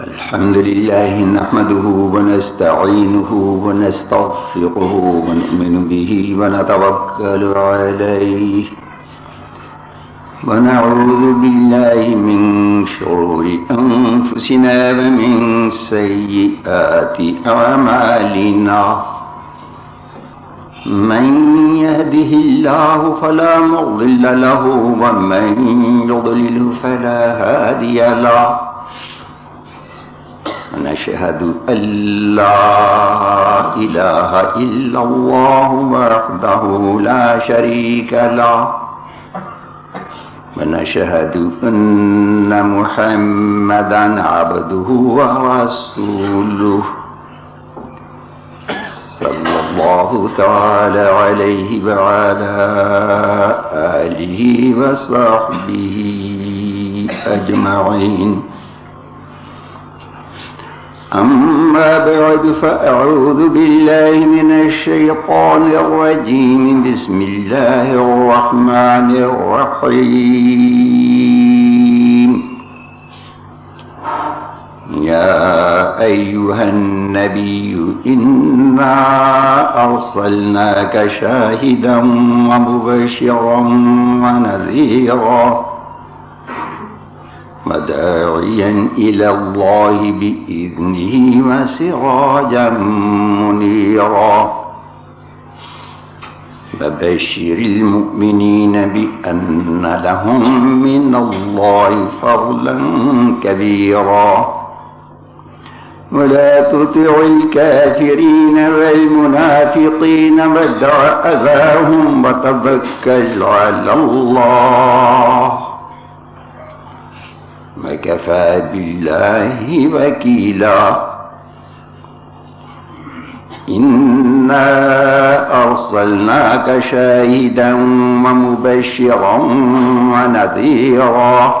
الحمد لله نحمده ونستعينه ونستغفره ونؤمن به ونتوكل عليه ونعوذ بالله من شرور أنفسنا ومن سيئات أعمالنا. من يهده الله فلا مضل له ومن يضلل فلا هادي له. ونشهد أن لا إله إلا الله وحده لا شريك له. ونشهد أن محمدا عبده ورسوله. صلى الله تعالى عليه وعلى آله وصحبه أجمعين. أما بعد فأعوذ بالله من الشيطان الرجيم. بسم الله الرحمن الرحيم. يا أيها النبي، إنا أرسلناك شاهدا ومبشرا ونذيرا. وداعيا إلى الله بإذنه وسراجا منيرا. فبشر المؤمنين بأن لهم من الله فضلا كبيرا. ولا تطع الكافرين والمنافقين ودع أذاهم وتوكل على الله. وكفى بالله وكيلا. إنا أرسلناك شاهدا ومبشرا ونذيرا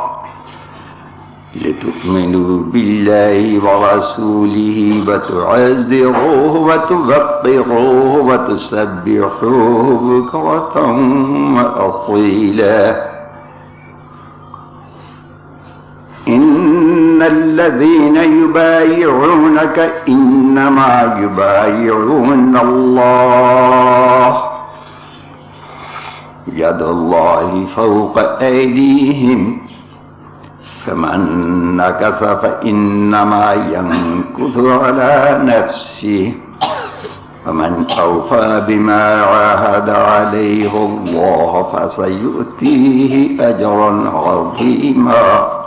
لتؤمنوا بالله ورسوله وتعزروه وتذكروه وتسبحوه بكرة وأصيلا. إن الذين يبايعونك إنما يبايعون الله يد الله فوق أيديهم فمن نكث فإنما ينكث على نفسه ومن أوفى بما عاهد عليه الله فسيؤتيه أجرا عظيما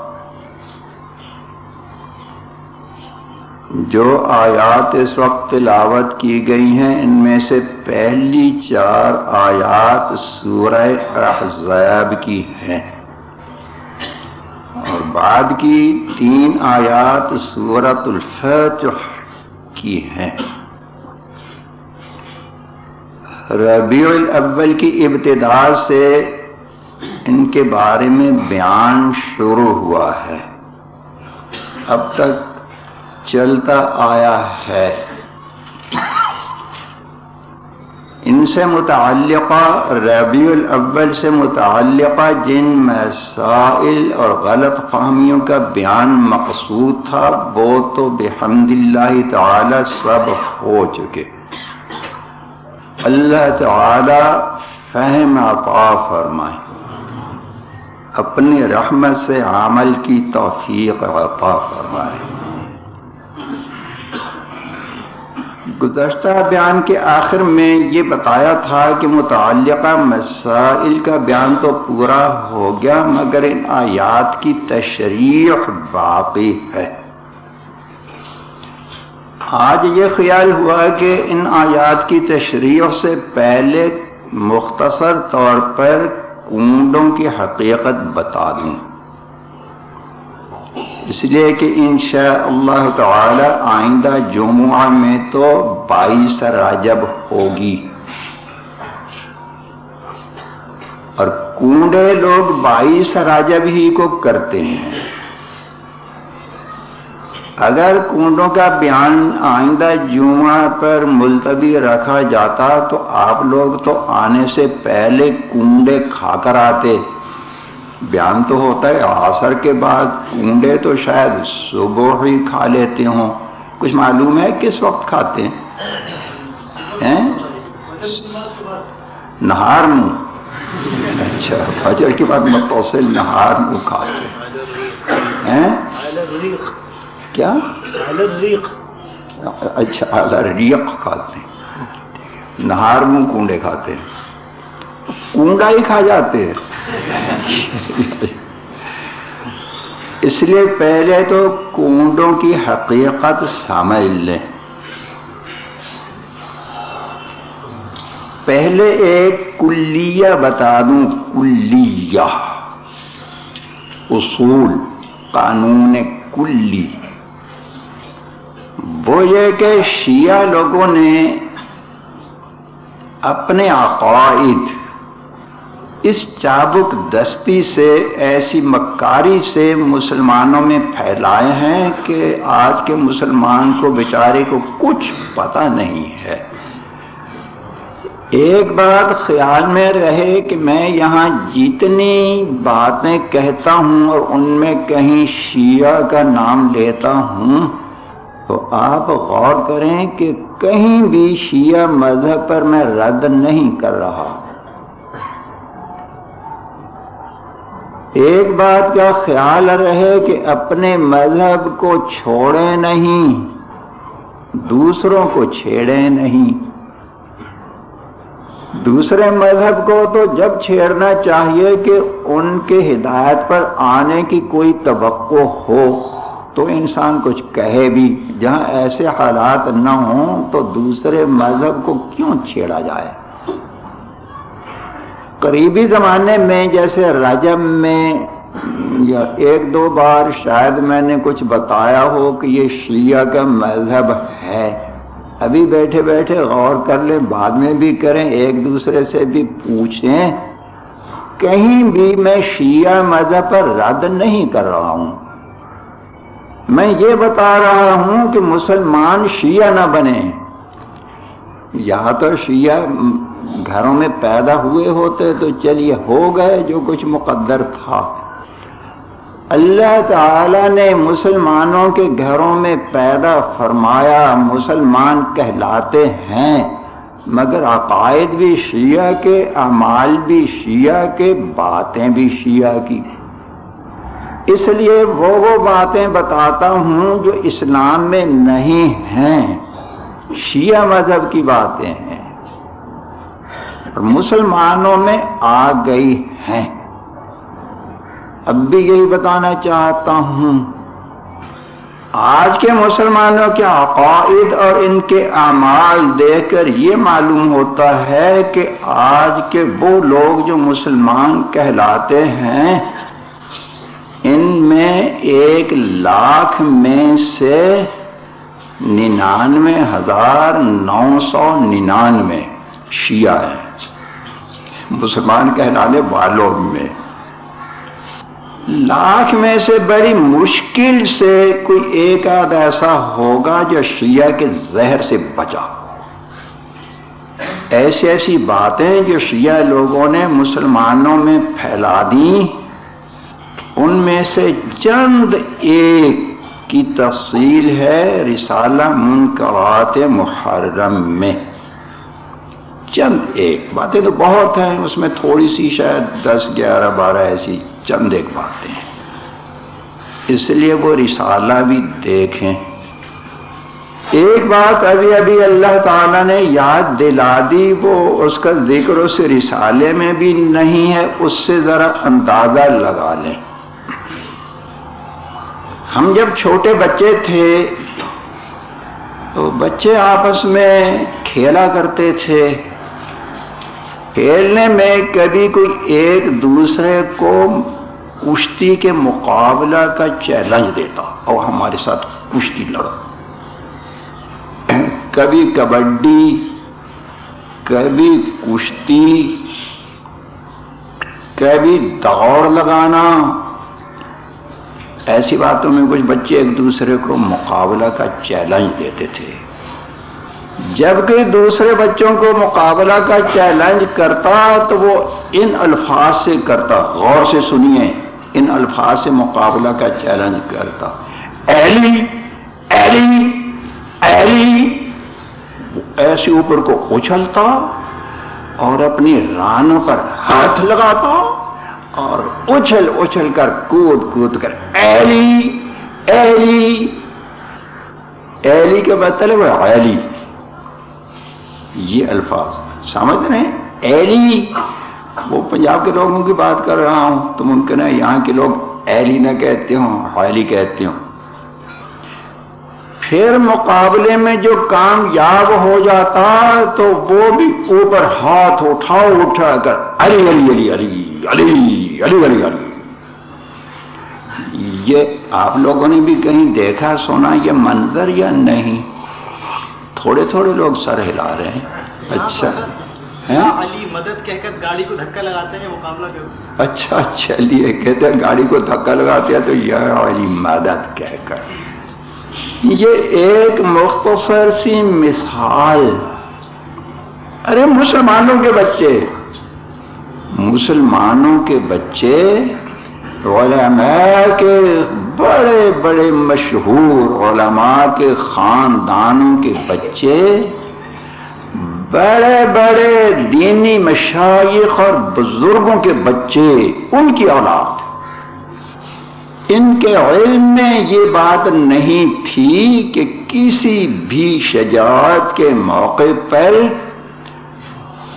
جو آیات اس وقت تلاوت کی گئی ہیں، ان میں سے پہلی چار آیات سورہ احزاب کی ہیں۔ اور بعد کی تین آیات سورت الفتح کی ہیں۔ ربیع الاول کی ابتدا سے ان کے بارے میں بیان شروع ہوا ہے۔ اب تک چلتا آیا ہے۔ ان سے متعلقہ ربیع الاول سے متعلقہ جن مسائل اور غلط فہمیوں کا بیان مقصود تھا، وہ تو بحمد اللہ تعالی سب ہو چکے۔ اللہ تعالی فہم عطا فرمائے۔ اپنی رحمت سے عمل کی توفیق عطا فرمائے۔ گزشتہ بیان کے آخر میں یہ بتایا تھا کہ متعلقہ مسائل کا بیان تو پورا ہو گیا، مگر ان آیات کی تشریح باقی ہے۔ آج یہ خیال ہوا کہ ان آیات کی تشریح سے پہلے مختصر طور پر کنڈوں کی حقیقت بتا دوں۔ اس لیے کہ انشاء اللہ تعالی آئندہ جمعہ میں تو بائیس راجب ہوگی۔ اور کنڈے لوگ بائیس راجب ہی کو کرتے ہیں۔ اگر کنڈوں کا بیان آئندہ جمعہ پر ملتوی رکھا جاتا تو آپ لوگ تو آنے سے پہلے کنڈے کھا کر آتے۔ بیان تو ہوتا ہے آسر کے بعد کنڈے تو شاید صبح ہی کھا لیتے ہوں۔ کچھ معلوم ہے کس وقت کھاتے ہیں؟ نہار منہ۔ اچھا فجر کے بعد متوسل نہار منہ کھاتے ہیں۔ کیا؟ اچھا ریق کھاتے ہیں۔ نہار منہ کنڈے کھاتے ہیں۔ کنڈا ہی کھا جاتے ہیں۔ اس لیے پہلے تو کنڈوں کی حقیقت سمجھ لیں پہلے ایک کلیہ بتا دوں، کلیہ۔ اصول، قانون کلی۔ وہ یہ کہ شیعہ لوگوں نے اپنے عقائد اس چابک دستی سے، ایسی مکاری سے مسلمانوں میں پھیلائے ہیں کہ آج کے مسلمان کو، بیچارے کو کچھ پتہ نہیں ہے۔ ایک بات خیال میں رہے کہ میں یہاں جتنی باتیں کہتا ہوں اور ان میں کہیں شیعہ کا نام لیتا ہوں، تو آپ غور کریں کہ کہیں بھی شیعہ مذہب پر میں رد نہیں کر رہا۔ ایک بات کا خیال رہے کہ اپنے مذہب کو چھوڑے نہیں، دوسروں کو چھیڑے نہیں۔ دوسرے مذہب کو تو جب چھیڑنا چاہیے کہ ان کے ہدایت پر آنے کی کوئی توقع ہو، تو انسان کچھ کہے بھی۔ جہاں ایسے حالات نہ ہوں تو دوسرے مذہب کو کیوں چھیڑا جائے؟ قریبی زمانے میں جیسے رجب میں یا ایک دو بار شاید میں نے کچھ بتایا ہو کہ یہ شیعہ کا مذہب ہے۔ ابھی بیٹھے بیٹھے غور کر لیں، بعد میں بھی کریں، ایک دوسرے سے بھی پوچھیں۔ کہیں بھی میں شیعہ مذہب پر رد نہیں کر رہا ہوں۔ میں یہ بتا رہا ہوں کہ مسلمان شیعہ نہ بنے یا تو شیعہ گھروں میں پیدا ہوئے ہوتے تو چلیے ہو گئے جو کچھ مقدر تھا۔ اللہ تعالی نے مسلمانوں کے گھروں میں پیدا فرمایا، مسلمان کہلاتے ہیں، مگر عقائد بھی شیعہ کے، اعمال بھی شیعہ کے، باتیں بھی شیعہ کی۔ اس لیے وہ وہ باتیں بتاتا ہوں جو اسلام میں نہیں ہیں۔ شیعہ مذہب کی باتیں ہیں۔ مسلمانوں میں آ گئی ہیں۔ اب بھی یہی بتانا چاہتا ہوں۔ آج کے مسلمانوں کے عقائد اور ان کے اعمال دیکھ کر یہ معلوم ہوتا ہے کہ آج کے وہ لوگ جو مسلمان کہلاتے ہیں، ان میں ایک لاکھ میں سے ننانوے ہزار نو سو ننانوے شیعہ ہیں۔ مسلمان کہلانے والوں میں۔ لاکھ میں سے بڑی مشکل سے کوئی ایک آدھ ایسا ہوگا جو شیعہ کے زہر سے بچا ایسی ایسی باتیں جو شیعہ لوگوں نے مسلمانوں میں پھیلا دی ان میں سے چند ایک کی تفصیل ہے رسالہ منکرات محرم میں۔ چند ایک باتیں تو بہت ہیں، اس میں تھوڑی سی شاید دس، گیارہ، بارہ ایسی چند ایک باتیں ہیں۔ اس لیے وہ رسالہ بھی دیکھیں۔ ایک بات ابھی ابھی اللہ تعالیٰ نے یاد دلا دی، وہ اس کا ذکر اس رسالے میں بھی نہیں ہے، اس سے ذرا اندازہ لگا لیں۔ ہم جب چھوٹے بچے تھے، تو بچے آپس میں کھیلا کرتے تھے۔ کھیلنے میں کبھی کوئی ایک دوسرے کو کشتی کے مقابلہ کا چیلنج دیتا اور ہمارے ساتھ کشتی لڑو کبھی کبڈی، کبھی کشتی، کبھی دوڑ لگانا۔ ایسی باتوں میں کچھ بچے ایک دوسرے کو مقابلہ کا چیلنج دیتے تھے۔ جبکہ دوسرے بچوں کو مقابلہ کا چیلنج کرتا تو وہ ان الفاظ سے کرتا۔ غور سے سنیے، ان الفاظ سے مقابلہ کا چیلنج کرتا۔ ایلی ایلی ایلی ایسے اوپر کو اچھلتا اور اپنی رانوں پر ہاتھ لگاتا اور اچھل اچھل کر کود کود کر ایلی ایلی ایلی کے مطلب ہے ایلی یہ الفاظ سمجھ رہے ہیں؟ ایلی۔ وہ پنجاب کے لوگوں کی بات کر رہا ہوں تو ممکن ہے یہاں کے لوگ ایلی نہ کہتے ہوں ایلی کہتے ہوں۔ پھر مقابلے میں جو کامیاب ہو جاتا تو وہ بھی اوپر ہاتھ اٹھاؤ، اٹھا کر علی علی علی علی علی علی علی علی۔ یہ آپ لوگوں نے بھی کہیں دیکھا سونا یہ منظر یا نہیں؟ تھوڑے تھوڑے لوگ سر ہلا رہے ہیں۔ اچھا۔ علی مدد کہہ کر گاڑی کو دھکا لگاتے ہیں مقابلہ اچھا چلیے کہتے ہیں گاڑی کو دھکا لگاتے ہیں تو یہ علی مدد کہہ کر۔ یہ ایک مختصر سی مثال۔ ارے مسلمانوں کے بچے۔ مسلمانوں کے بچے علماء کے بڑے بڑے مشہور علماء کے خاندانوں کے بچے، بڑے بڑے دینی مشائق اور بزرگوں کے بچے، ان کی اولاد۔ ان کے علم میں یہ بات نہیں تھی کہ کسی بھی شجاعت کے موقع پر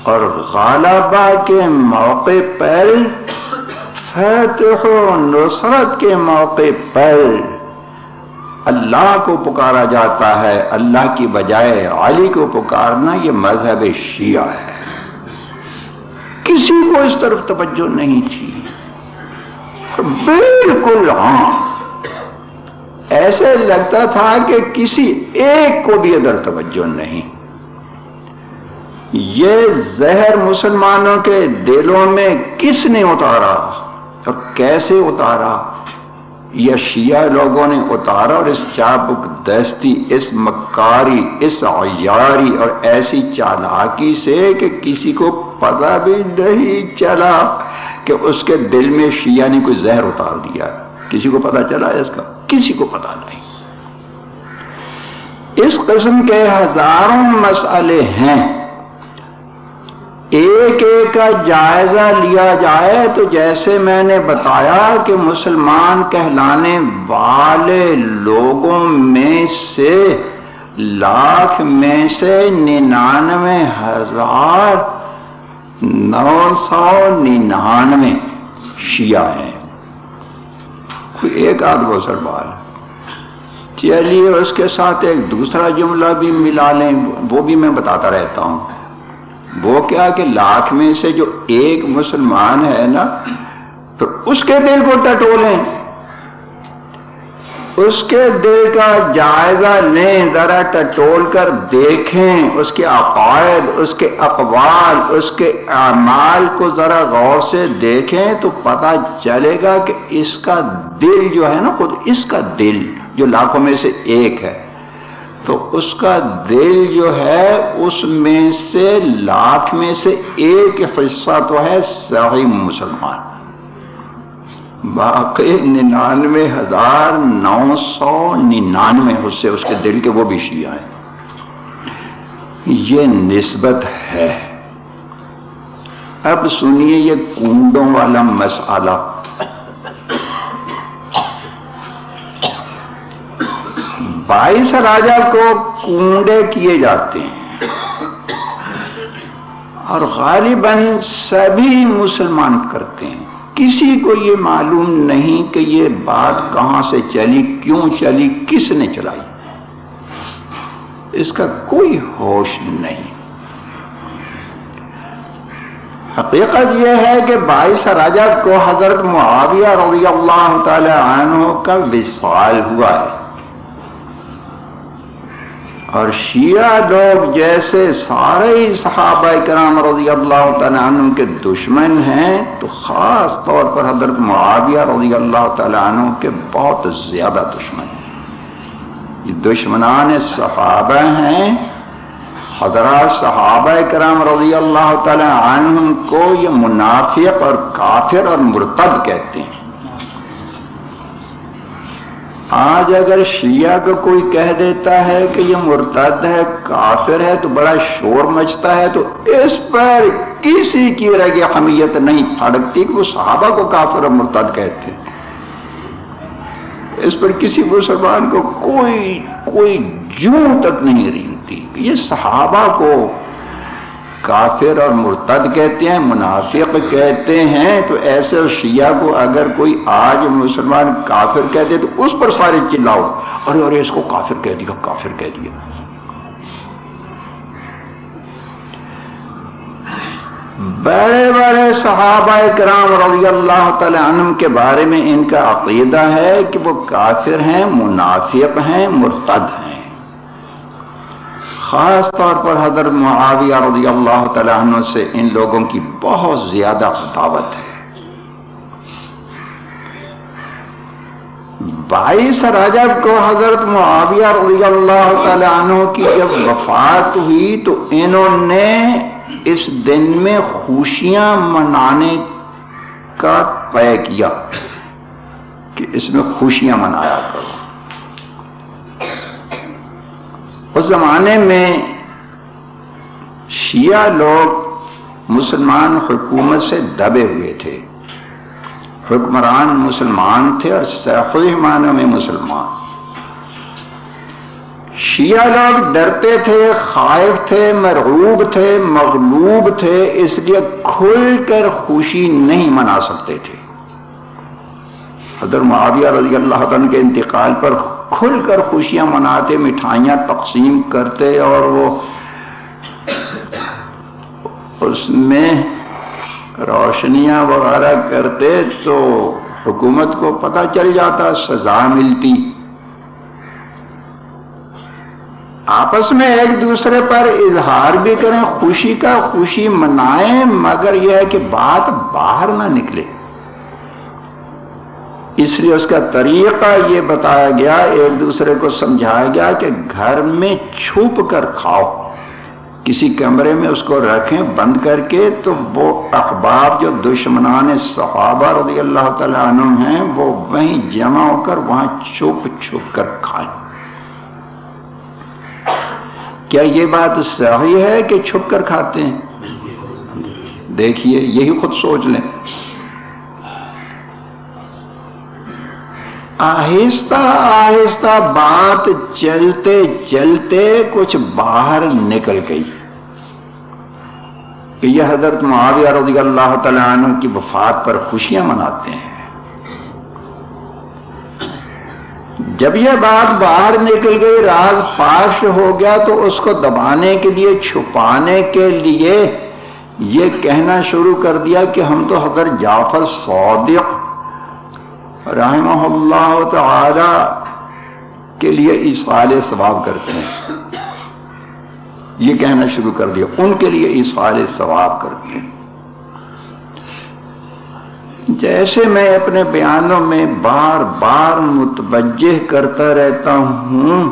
اور غالبہ کے موقع پر فتح و نصرت کے موقع پر۔ اللہ کو پکارا جاتا ہے، اللہ کی بجائے علی کو پکارنا یہ مذہب شیعہ ہے۔ کسی کو اس طرف توجہ نہیں تھی۔ بالکل ہاں۔ ایسے لگتا تھا کہ کسی ایک کو بھی ادھر توجہ نہیں۔ یہ زہر مسلمانوں کے دلوں میں کس نے اتارا؟ اور کیسے اتارا؟ یا شیعہ لوگوں نے اتارا اور اس چابک دستی، اس مکاری، اس عیاری اور ایسی چالاکی سے کہ کسی کو پتہ بھی نہیں چلا کہ اس کے دل میں شیعہ نے کوئی زہر اتار دیا۔ کسی کو پتا چلا ہے اس کا؟ کسی کو پتا نہیں۔ اس قسم کے ہزاروں مسئلے ہیں۔ ایک ایک کا جائزہ لیا جائے تو جیسے میں نے بتایا کہ مسلمان کہلانے والے لوگوں میں سے لاکھ میں سے ننانوے ہزار نو سو ننانوے شیعہ ہیں۔ کوئی ایک آدھ بوسر بال چلیے اس کے ساتھ ایک دوسرا جملہ بھی ملا لیں، وہ بھی میں بتاتا رہتا ہوں۔ وہ کیا کہ لاکھ میں سے جو ایک مسلمان ہے نا، تو اس کے دل کو ٹٹولیں۔ اس کے دل کا جائزہ لیں، ذرا ٹٹول کر دیکھیں۔ اس کے عقائد، اس کے اقوال، اس کے اعمال کو ذرا غور سے دیکھیں تو پتا چلے گا کہ اس کا دل جو ہے نا، خود اس کا دل جو لاکھوں میں سے ایک ہے۔ تو اس کا دل جو ہے اس میں سے لاکھ میں سے ایک حصہ تو ہے صحیح مسلمان۔ باقی ننانوے ہزار نو سو ننانوے حصے اس کے دل کے وہ بھی شیعہ ہیں۔ یہ نسبت ہے۔ اب سنیے یہ کنڈوں والا مسئلہ۔ بائیس راجا کو کنڈے کیے جاتے ہیں۔ اور غالباً سبھی مسلمان کرتے ہیں۔ کسی کو یہ معلوم نہیں کہ یہ بات کہاں سے چلی، کیوں چلی، کس نے چلائی۔ اس کا کوئی ہوش نہیں۔ حقیقت یہ ہے کہ بائیس راجا کو حضرت معاویہ رضی اللہ تعالی عنہ کا وصال ہوا ہے۔ اور شیعہ لوگ جیسے سارے صحابہ کرام رضی اللہ تعالیٰ عنہ کے دشمن ہیں، تو خاص طور پر حضرت معاویہ رضی اللہ تعالیٰ عنہ کے بہت زیادہ دشمن ہیں۔ یہ دشمنان صحابہ ہیں، حضرات صحابہ کرام رضی اللہ تعالی عنہ کو یہ منافق اور کافر اور مرتد کہتے ہیں۔ آج اگر شیعہ کو کوئی کہہ دیتا ہے کہ یہ مرتد ہے، کافر ہے، تو بڑا شور مچتا ہے، تو اس پر کسی کی رگ حمیت نہیں پھڑکتی کہ وہ صحابہ کو کافر اور مرتد کہتے ہیں۔ اس پر کسی مسلمان کو کوئی کوئی جوں تک نہیں رہتی یہ صحابہ کو کافر اور مرتد کہتے ہیں، منافق کہتے ہیں، تو ایسے شیعہ کو اگر کوئی آج مسلمان کافر کہتے تو اس پر سارے چلاؤ۔ ارے ارے، اس کو کافر کہہ دیا، کافر کہہ دیا۔ بڑے بڑے صحابہ کرام رضی اللہ تعالی عنہ کے بارے میں ان کا عقیدہ ہے کہ وہ کافر ہیں، منافق ہیں، مرتد ہیں۔ خاص طور پر حضرت معاویہ رضی اللہ تعالیٰ عنہ سے ان لوگوں کی بہت زیادہ دعوت ہے۔ بائیس رجب کو حضرت معاویہ رضی اللہ تعالیٰ عنہ کی جب وفات ہوئی تو انہوں نے اس دن میں خوشیاں منانے کا طے کیا کہ اس میں خوشیاں منایا کرو۔ اس زمانے میں شیعہ لوگ مسلمان حکومت سے دبے ہوئے تھے۔ حکمران مسلمان تھے اور سیاحی معنوں میں مسلمان۔ شیعہ لوگ ڈرتے تھے، خائف تھے مرعوب تھے، مغلوب تھے، اس لیے کھل کر خوشی نہیں منا سکتے تھے۔ حضرت معاویہ رضی اللہ عنہ کے انتقال پر کھل کر خوشیاں مناتے، مٹھائیاں تقسیم کرتے اور وہ اس میں روشنیاں وغیرہ کرتے تو حکومت کو پتہ چل جاتا، سزا ملتی۔ آپس میں ایک دوسرے پر اظہار بھی کریں، خوشی کا خوشی منائیں، مگر یہ ہے کہ بات باہر نہ نکلے۔ اس لیے اس کا طریقہ یہ بتایا گیا، ایک دوسرے کو سمجھایا گیا کہ گھر میں چھپ کر کھاؤ۔ کسی کمرے میں اس کو رکھیں بند کر کے تو وہ اخباب جو دشمنان صحابہ رضی اللہ تعالیٰ عنہ ہیں، وہ وہیں جمع ہو کر وہاں چھپ چھپ کر کھائیں۔ کیا یہ بات صحیح ہے کہ چھپ کر کھاتے ہیں؟ دیکھیے، یہی خود سوچ لیں۔ آہستہ آہستہ بات چلتے چلتے کچھ باہر نکل گئی۔ کہ یہ حضرت معاویہ رضی اللہ تعالیٰ عنہ کی وفات پر خوشیاں مناتے ہیں۔ جب یہ بات باہر نکل گئی، راز پاش ہو گیا تو اس کو دبانے کے لیے، چھپانے کے لیے یہ کہنا شروع کر دیا کہ ہم تو حضرت جعفر صادق رحمہ اللہ تعالی کے لیے اسال ثواب کرتے ہیں۔ یہ کہنا شروع کر دیا۔ ان کے لیے اسال ثواب کرتے ہیں۔ جیسے میں اپنے بیانوں میں بار بار متوجہ کرتا رہتا ہوں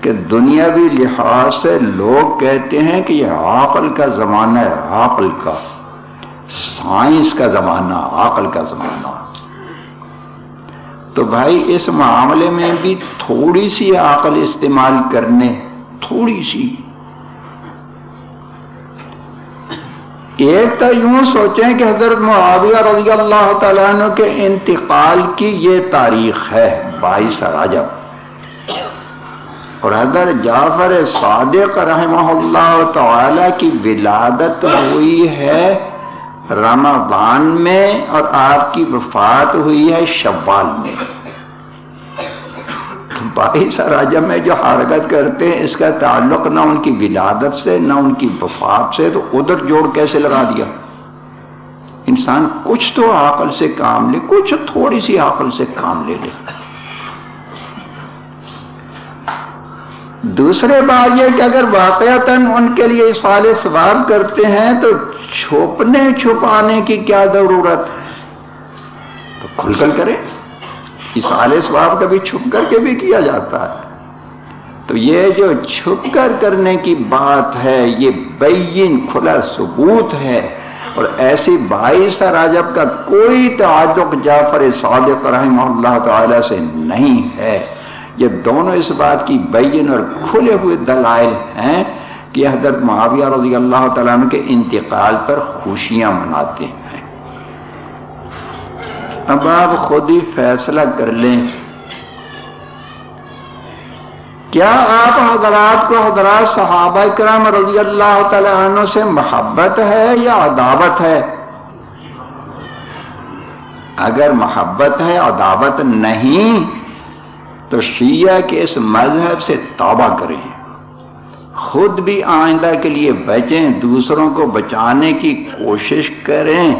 کہ دنیاوی لحاظ سے لوگ کہتے ہیں کہ یہ عقل کا زمانہ ہے عقل کا سائنس کا زمانہ عقل کا زمانہ۔ تو بھائی اس معاملے میں بھی تھوڑی سی عقل استعمال کرنے، تھوڑی سی۔ ایک تو یوں سوچیں کہ حضرت معاویہ رضی اللہ تعالیٰ عنہ کے انتقال کی یہ تاریخ ہے بائیس راجب اور حضرت جعفر صادق رحمہ اللہ تعالی کی ولادت ہوئی ہے رمضان میں اور آپ کی وفات ہوئی ہے شوال میں۔ بائیس راجب میں جو حرکت کرتے ہیں، اس کا تعلق نہ ان کی ولادت سے، نہ ان کی وفات سے، تو ادھر جوڑ کیسے لگا دیا؟ انسان کچھ تو عقل سے کام لے، کچھ تھوڑی سی عقل سے کام لے لے۔ دوسرے بات یہ کہ اگر واقعتاً ان کے لیے سال ثواب کرتے ہیں، تو چھپنے چھپانے کی کیا ضرورت تو کھل کر کرے۔ اس آل سواب کبھی چھپ کر کے بھی کیا جاتا ہے؟ تو یہ جو چھپ کر کرنے کی بات ہے، یہ بین کھلا ثبوت ہے۔ اور ایسی بائیس راجب کا کوئی تعلق جعفر صادق رحمہ اللہ تعالی سے نہیں ہے۔ یہ دونوں اس بات کی بین اور کھلے ہوئے دلائل ہیں۔ کہ حضرت معاویہ رضی اللہ تعالیٰ عنہ کے انتقال پر خوشیاں مناتے ہیں۔ اب آپ خود ہی فیصلہ کر لیں۔ کیا آپ حضرات کو حضرات صحابہ کرام رضی اللہ تعالیٰ عنہ سے محبت ہے یا عداوت ہے؟ اگر محبت ہے، عداوت نہیں، تو شیعہ کے اس مذہب سے توبہ کریں۔ خود بھی آئندہ کے لیے بچیں، دوسروں کو بچانے کی کوشش کریں۔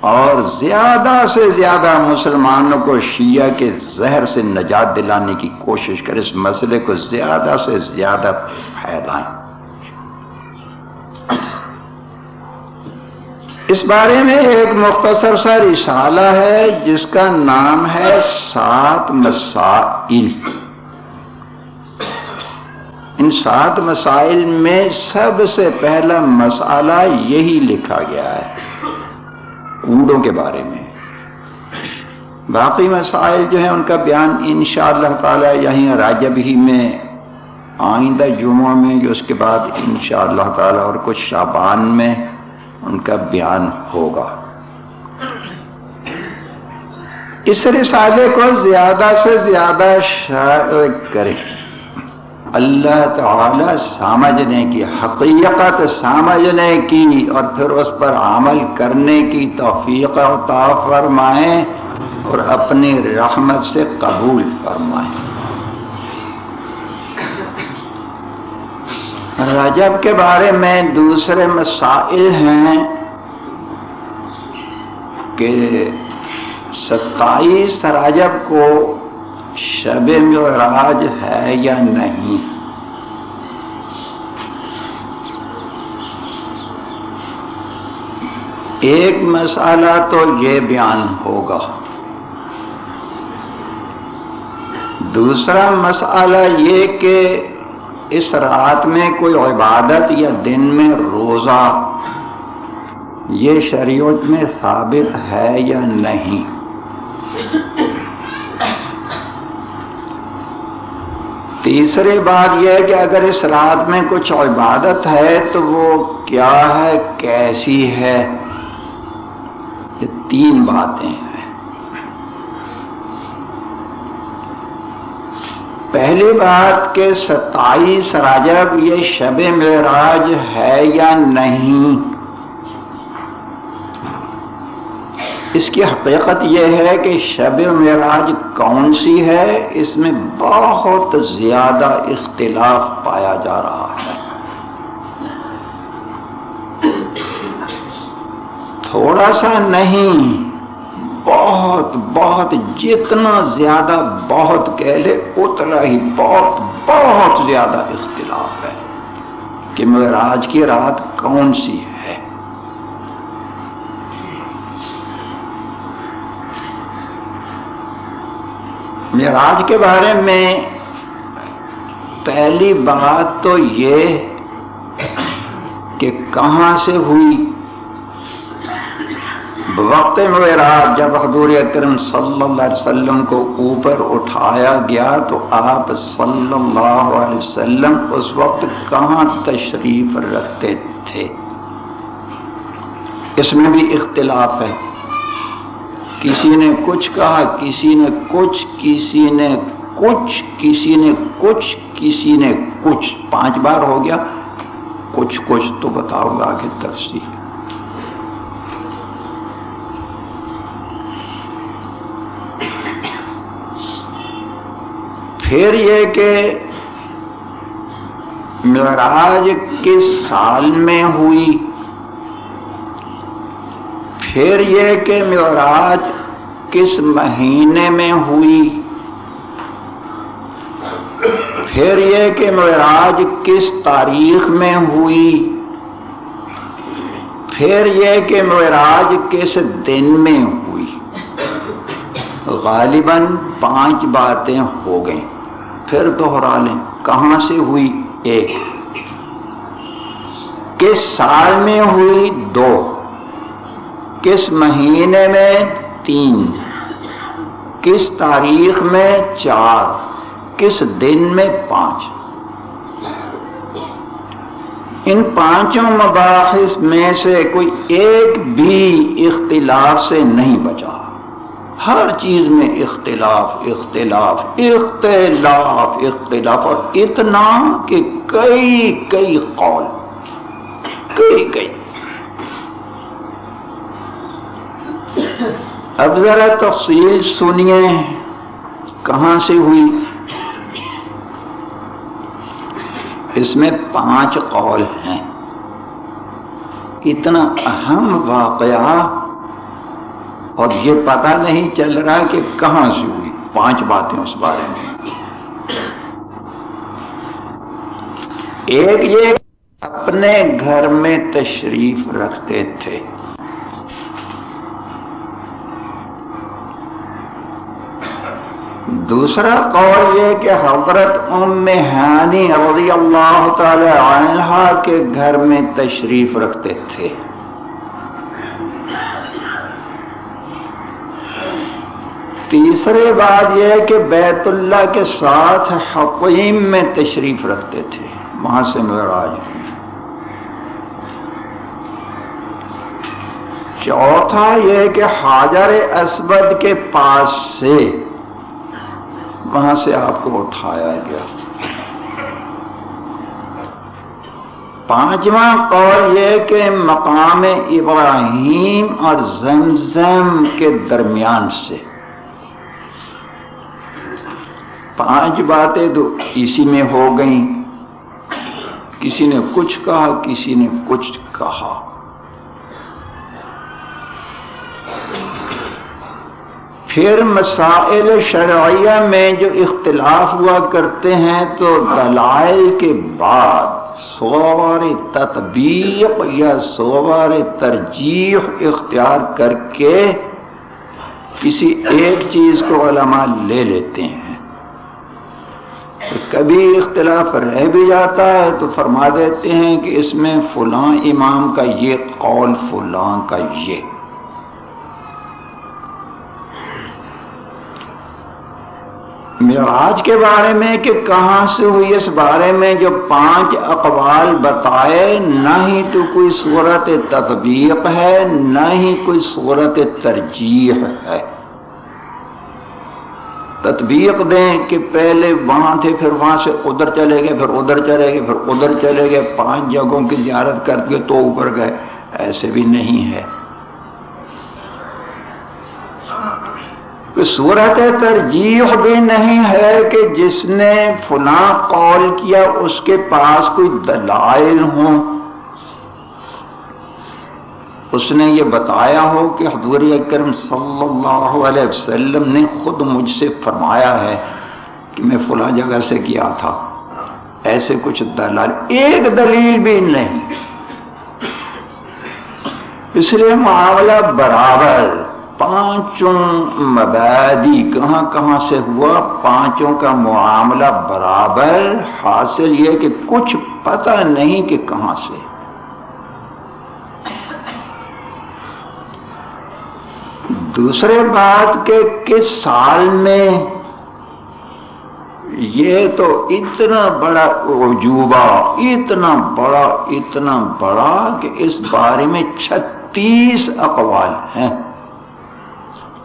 اور زیادہ سے زیادہ مسلمانوں کو شیعہ کے زہر سے نجات دلانے کی کوشش کریں، اس مسئلے کو زیادہ سے زیادہ پھیلائیں۔ اس بارے میں ایک مختصر سا رسالہ ہے، جس کا نام ہے سات مسائل۔ ان سات مسائل میں سب سے پہلا مسئلہ یہی لکھا گیا ہے، کوڑوں کے بارے میں۔ باقی مسائل جو ہیں ان کا بیان انشاءاللہ تعالی یہیں راجب ہی میں، آئندہ جمعہ میں، جو اس کے بعد انشاءاللہ تعالی اور کچھ شابان میں ان کا بیان ہوگا۔ اس رسالے کو زیادہ سے زیادہ شائع کریں۔ اللہ تعالی سمجھنے کی، حقیقت سمجھنے کی اور پھر اس پر عمل کرنے کی توفیق عطا فرمائیں اور اپنی رحمت سے قبول فرمائیں رجب کے بارے میں دوسرے مسائل ہیں کہ ستائیس رجب کو شب معراج ہے یا نہیں؟ ایک مسئلہ تو یہ بیان ہوگا۔ دوسرا مسئلہ یہ کہ اس رات میں کوئی عبادت یا دن میں روزہ، یہ شریعت میں ثابت ہے یا نہیں؟ تیسری بات یہ ہے کہ اگر اس رات میں کچھ عبادت ہے تو وہ کیا ہے؟ کیسی ہے؟ یہ تین باتیں ہیں۔ پہلی بات کہ ستائیس راجب یہ شب معراج ہے یا نہیں؟ اس کی حقیقت یہ ہے کہ شب معراج کون سی ہے؟ اس میں بہت زیادہ اختلاف پایا جا رہا ہے۔ تھوڑا سا نہیں، بہت بہت، جتنا زیادہ بہت کہہ لے، اتنا ہی بہت بہت زیادہ اختلاف ہے کہ معراج کی رات کون سی ہے۔ معراج کے بارے میں پہلی بات تو یہ کہ کہاں سے ہوئی؟ وقت معراج جب حضور اکرم صلی اللہ علیہ وسلم کو اوپر اٹھایا گیا تو آپ صلی اللہ علیہ وسلم اس وقت کہاں تشریف رکھتے تھے؟ اس میں بھی اختلاف ہے۔ کسی نے کچھ کہا، کسی نے کچھ، کسی نے کچھ، کسی نے کچھ، کسی نے کچھ۔ پانچ بار ہو گیا۔ کچھ کچھ تو بتاؤ گا کہ تفصیل۔ پھر یہ کہ معراج کس سال میں ہوئی؟ پھر یہ کہ معراج کس مہینے میں ہوئی؟ پھر یہ کہ معراج کس تاریخ میں ہوئی؟ پھر یہ کہ معراج کس دن میں ہوئی؟ غالباً پانچ باتیں ہو گئیں۔ پھر دوہرا لیں کہاں سے ہوئی؟ ایک۔ کس سال میں ہوئی؟ دو۔ کس مہینے میں تین؟ کس تاریخ میں چار؟ کس دن میں پانچ؟ ان پانچوں مباحث میں سے کوئی ایک بھی اختلاف سے نہیں بچا۔ ہر چیز میں اختلاف اختلاف اختلاف اختلاف، اور اتنا کہ کئی کئی قول، کئی کئی اب ذرا تفصیل سنیے، کہاں سے ہوئی؟ اس میں پانچ قول ہیں۔ اتنا اہم واقعہ، اور یہ پتہ نہیں چل رہا کہ کہاں سے ہوئی۔ پانچ باتیں اس بارے میں۔ ایک یہ اپنے گھر میں تشریف رکھتے تھے۔ دوسرا قول یہ کہ حضرت ام ہانی رضی اللہ تعالی عنہ کے گھر میں تشریف رکھتے تھے۔ تیسرے بات یہ کہ بیت اللہ کے ساتھ حقیم میں تشریف رکھتے تھے۔ وہاں سے معراج چوتھا یہ کہ حاجر اسبد کے پاس سے وہاں سے آپ کو اٹھایا گیا؟ پانچواں قول یہ کہ مقام ابراہیم اور زمزم کے درمیان سے۔ پانچ باتیں تو اسی میں ہو گئیں۔ کسی نے کچھ کہا، کسی نے کچھ کہا۔ پھر مسائل شرعیہ میں جو اختلاف ہوا کرتے ہیں تو دلائل کے بعد سوار تطبیق یا سوار ترجیح اختیار کر کے کسی ایک چیز کو علماء لے لیتے ہیں۔ کبھی اختلاف رہ بھی جاتا ہے تو فرما دیتے ہیں کہ اس میں فلاں امام کا یہ قول، فلاں کا یہ۔ معراج کے بارے میں کہ کہاں سے ہوئی اس بارے میں جو پانچ اقوال بتائے، نہ ہی تو کوئی صورت تطبیق ہے، نہ ہی کوئی صورت ترجیح ہے۔ تطبیق دیں کہ پہلے وہاں تھے، پھر وہاں سے ادھر چلے گئے، پھر ادھر چلے گئے، پھر ادھر چلے گئے، پانچ جگہوں کی زیارت کر کے تو اوپر گئے۔ ایسے بھی نہیں ہے۔ صورت ترجیح بھی نہیں ہے کہ جس نے فلاں قول کیا، اس کے پاس کوئی دلائل ہوں۔ اس نے یہ بتایا ہو کہ حضور اکرم صلی اللہ علیہ وسلم نے خود مجھ سے فرمایا ہے کہ میں فلاں جگہ سے کیا تھا۔ ایسے کچھ دلال ایک دلیل بھی نہیں۔ اس لیے معاملہ برابر۔ پانچوں مبادی کہاں کہاں سے ہوا؟ پانچوں کا معاملہ برابر، حاصل یہ کہ کچھ پتہ نہیں کہ کہاں سے۔ دوسرے بات کہ کس سال میں؟ یہ تو اتنا بڑا عجوبہ، اتنا بڑا اتنا بڑا کہ اس بارے میں چھتیس اقوال ہیں۔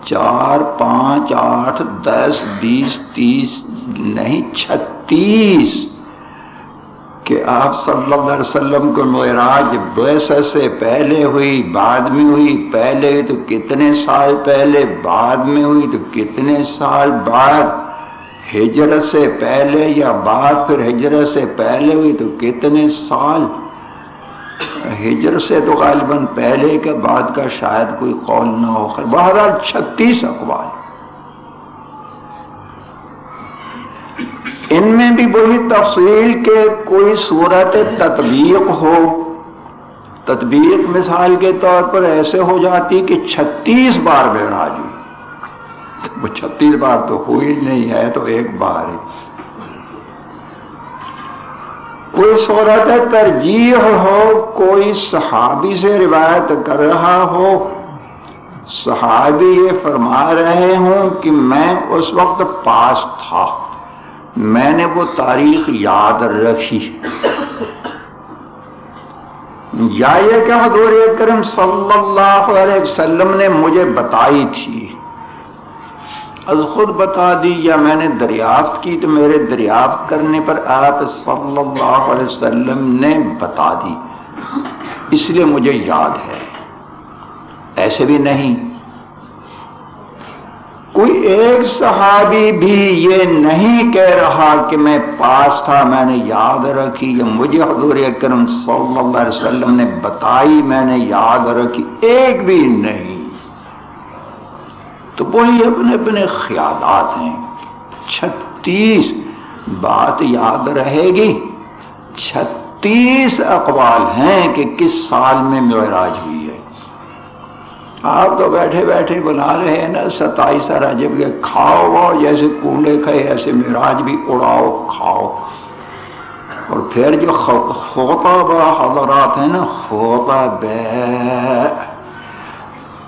چار، پانچ، آٹھ، دس، بیس، تیس، نہیں، چھتیس۔ کہ آپ صلی اللہ علیہ وسلم کو معراج بیسے سے پہلے ہوئی، بعد میں ہوئی، پہلے تو کتنے سال پہلے، بعد میں ہوئی تو کتنے سال بعد؟ ہجرت سے پہلے یا بعد پھر ہجرت سے پہلے ہوئی تو کتنے سال؟ ہجر سے تو غالباً پہلے کے بعد کا شاید کوئی قول نہ ہو بہرحال چھتیس اقوال۔ ان میں بھی وہی تفصیل کے کوئی صورت تطبیق ہو، تطبیق مثال کے طور پر ایسے ہو جاتی کہ چھتیس بار بیڑا جی۔ وہ چھتیس بار تو ہوئی نہیں ہے، تو ایک بار ہی کوئی صورت ترجیح ہو، کوئی صحابی سے روایت کر رہا ہو۔ صحابی یہ فرما رہے ہوں کہ میں اس وقت پاس تھا۔ میں نے وہ تاریخ یاد رکھی۔ یا یہ کہ حضور اکرم صلی اللہ علیہ وسلم نے مجھے بتائی تھی۔ از خود بتا دی یا میں نے دریافت کی تو میرے دریافت کرنے پر آپ صلی اللہ علیہ وسلم نے بتا دی۔ اس لیے مجھے یاد ہے۔ ایسے بھی نہیں۔ کوئی ایک صحابی بھی یہ نہیں کہہ رہا کہ میں پاس تھا، میں نے یاد رکھی یا مجھے حضور اکرم صلی اللہ علیہ وسلم نے بتائی، میں نے یاد رکھی۔ ایک بھی نہیں۔ تو وہی اپنے اپنے خیالات ہیں۔ چھتیس بات یاد رہے گی۔ چھتیس اقوال ہیں کہ کس سال میں معراج ہوئی ہے۔ آپ تو بیٹھے بیٹھے بنا رہے ہیں نا، ستائیس رجب کے کھاؤ جیسے کنڈے کھائے، ایسے معراج بھی اڑاؤ، کھاؤ۔ اور پھر جو خوطہ حضرات ہیں نا خوطہ بے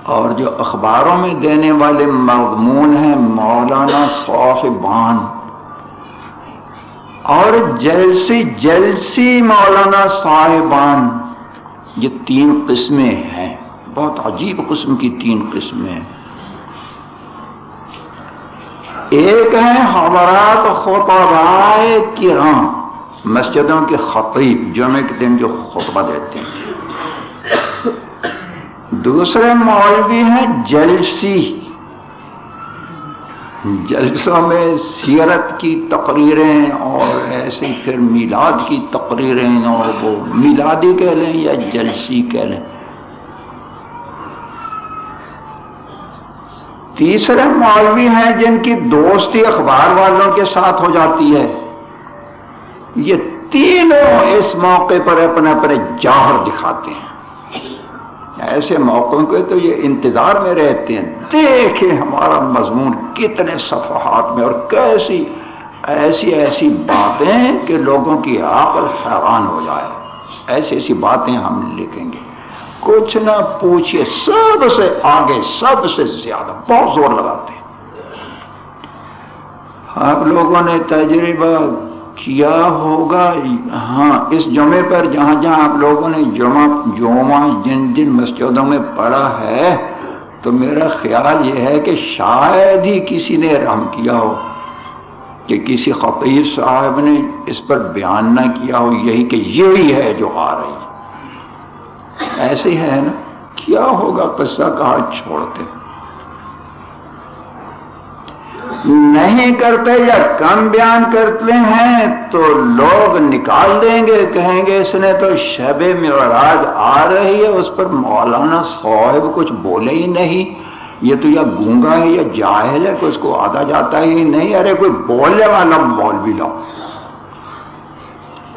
اور جو اخباروں میں دینے والے مضمون ہیں، مولانا صاحبان اور جلسی جلسی مولانا صاحبان یہ تین قسمیں ہیں۔ بہت عجیب قسم کی تین قسمیں۔ ایک ہے حضرات خطبائے کرام، مسجدوں کے خطیب، جمعے کے دن جو خطبہ دیتے ہیں۔ دوسرے مولوی ہیں جلسی۔ جلسوں میں سیرت کی تقریریں اور ایسے پھر میلاد کی تقریریں اور وہ میلادی کہہ لیں یا جلسی کہہ لیں۔ تیسرے مولوی ہیں جن کی دوستی اخبار والوں کے ساتھ ہو جاتی ہے۔ یہ تینوں اس موقع پر اپنے اپنے جاہر دکھاتے ہیں۔ ایسے موقعوں کے تو یہ انتظار میں رہتے ہیں۔ دیکھیں ہمارا مضمون کتنے صفحات میں اور کیسی ایسی ایسی باتیں کہ لوگوں کی عقل حیران ہو جائے۔ ایسی ایسی باتیں ہم لکھیں گے۔ کچھ نہ پوچھئے، سب سے آگے سب سے زیادہ بہت زور لگاتے ہیں۔ آپ لوگوں نے تجربہ کیا ہوگا؟ ہاں اس جمعے پر جہاں جہاں آپ لوگوں نے جمعہ جمعہ جن جن مسجدوں میں پڑھا ہے، تو میرا خیال یہ ہے کہ شاید ہی کسی نے رحم کیا ہو، کہ کسی خطیب صاحب نے اس پر بیان نہ کیا ہو، یہی کہ یہی ہے جو آ رہی ہے۔ ایسے ہے نا؟ کیا ہوگا؟ قصہ کہا چھوڑتے نہیں کرتے یا کم بیان کرتے ہیں تو لوگ نکال دیں گے، کہیں گے اس نے تو شب معراج آ رہی ہے، اس پر مولانا صاحب کچھ بولے ہی نہیں۔ یہ تو یا گونگا ہے یا جاہل ہے کہ اس کو آتا جاتا ہی نہیں۔ ارے کوئی بولنے والا مولوی لاؤ۔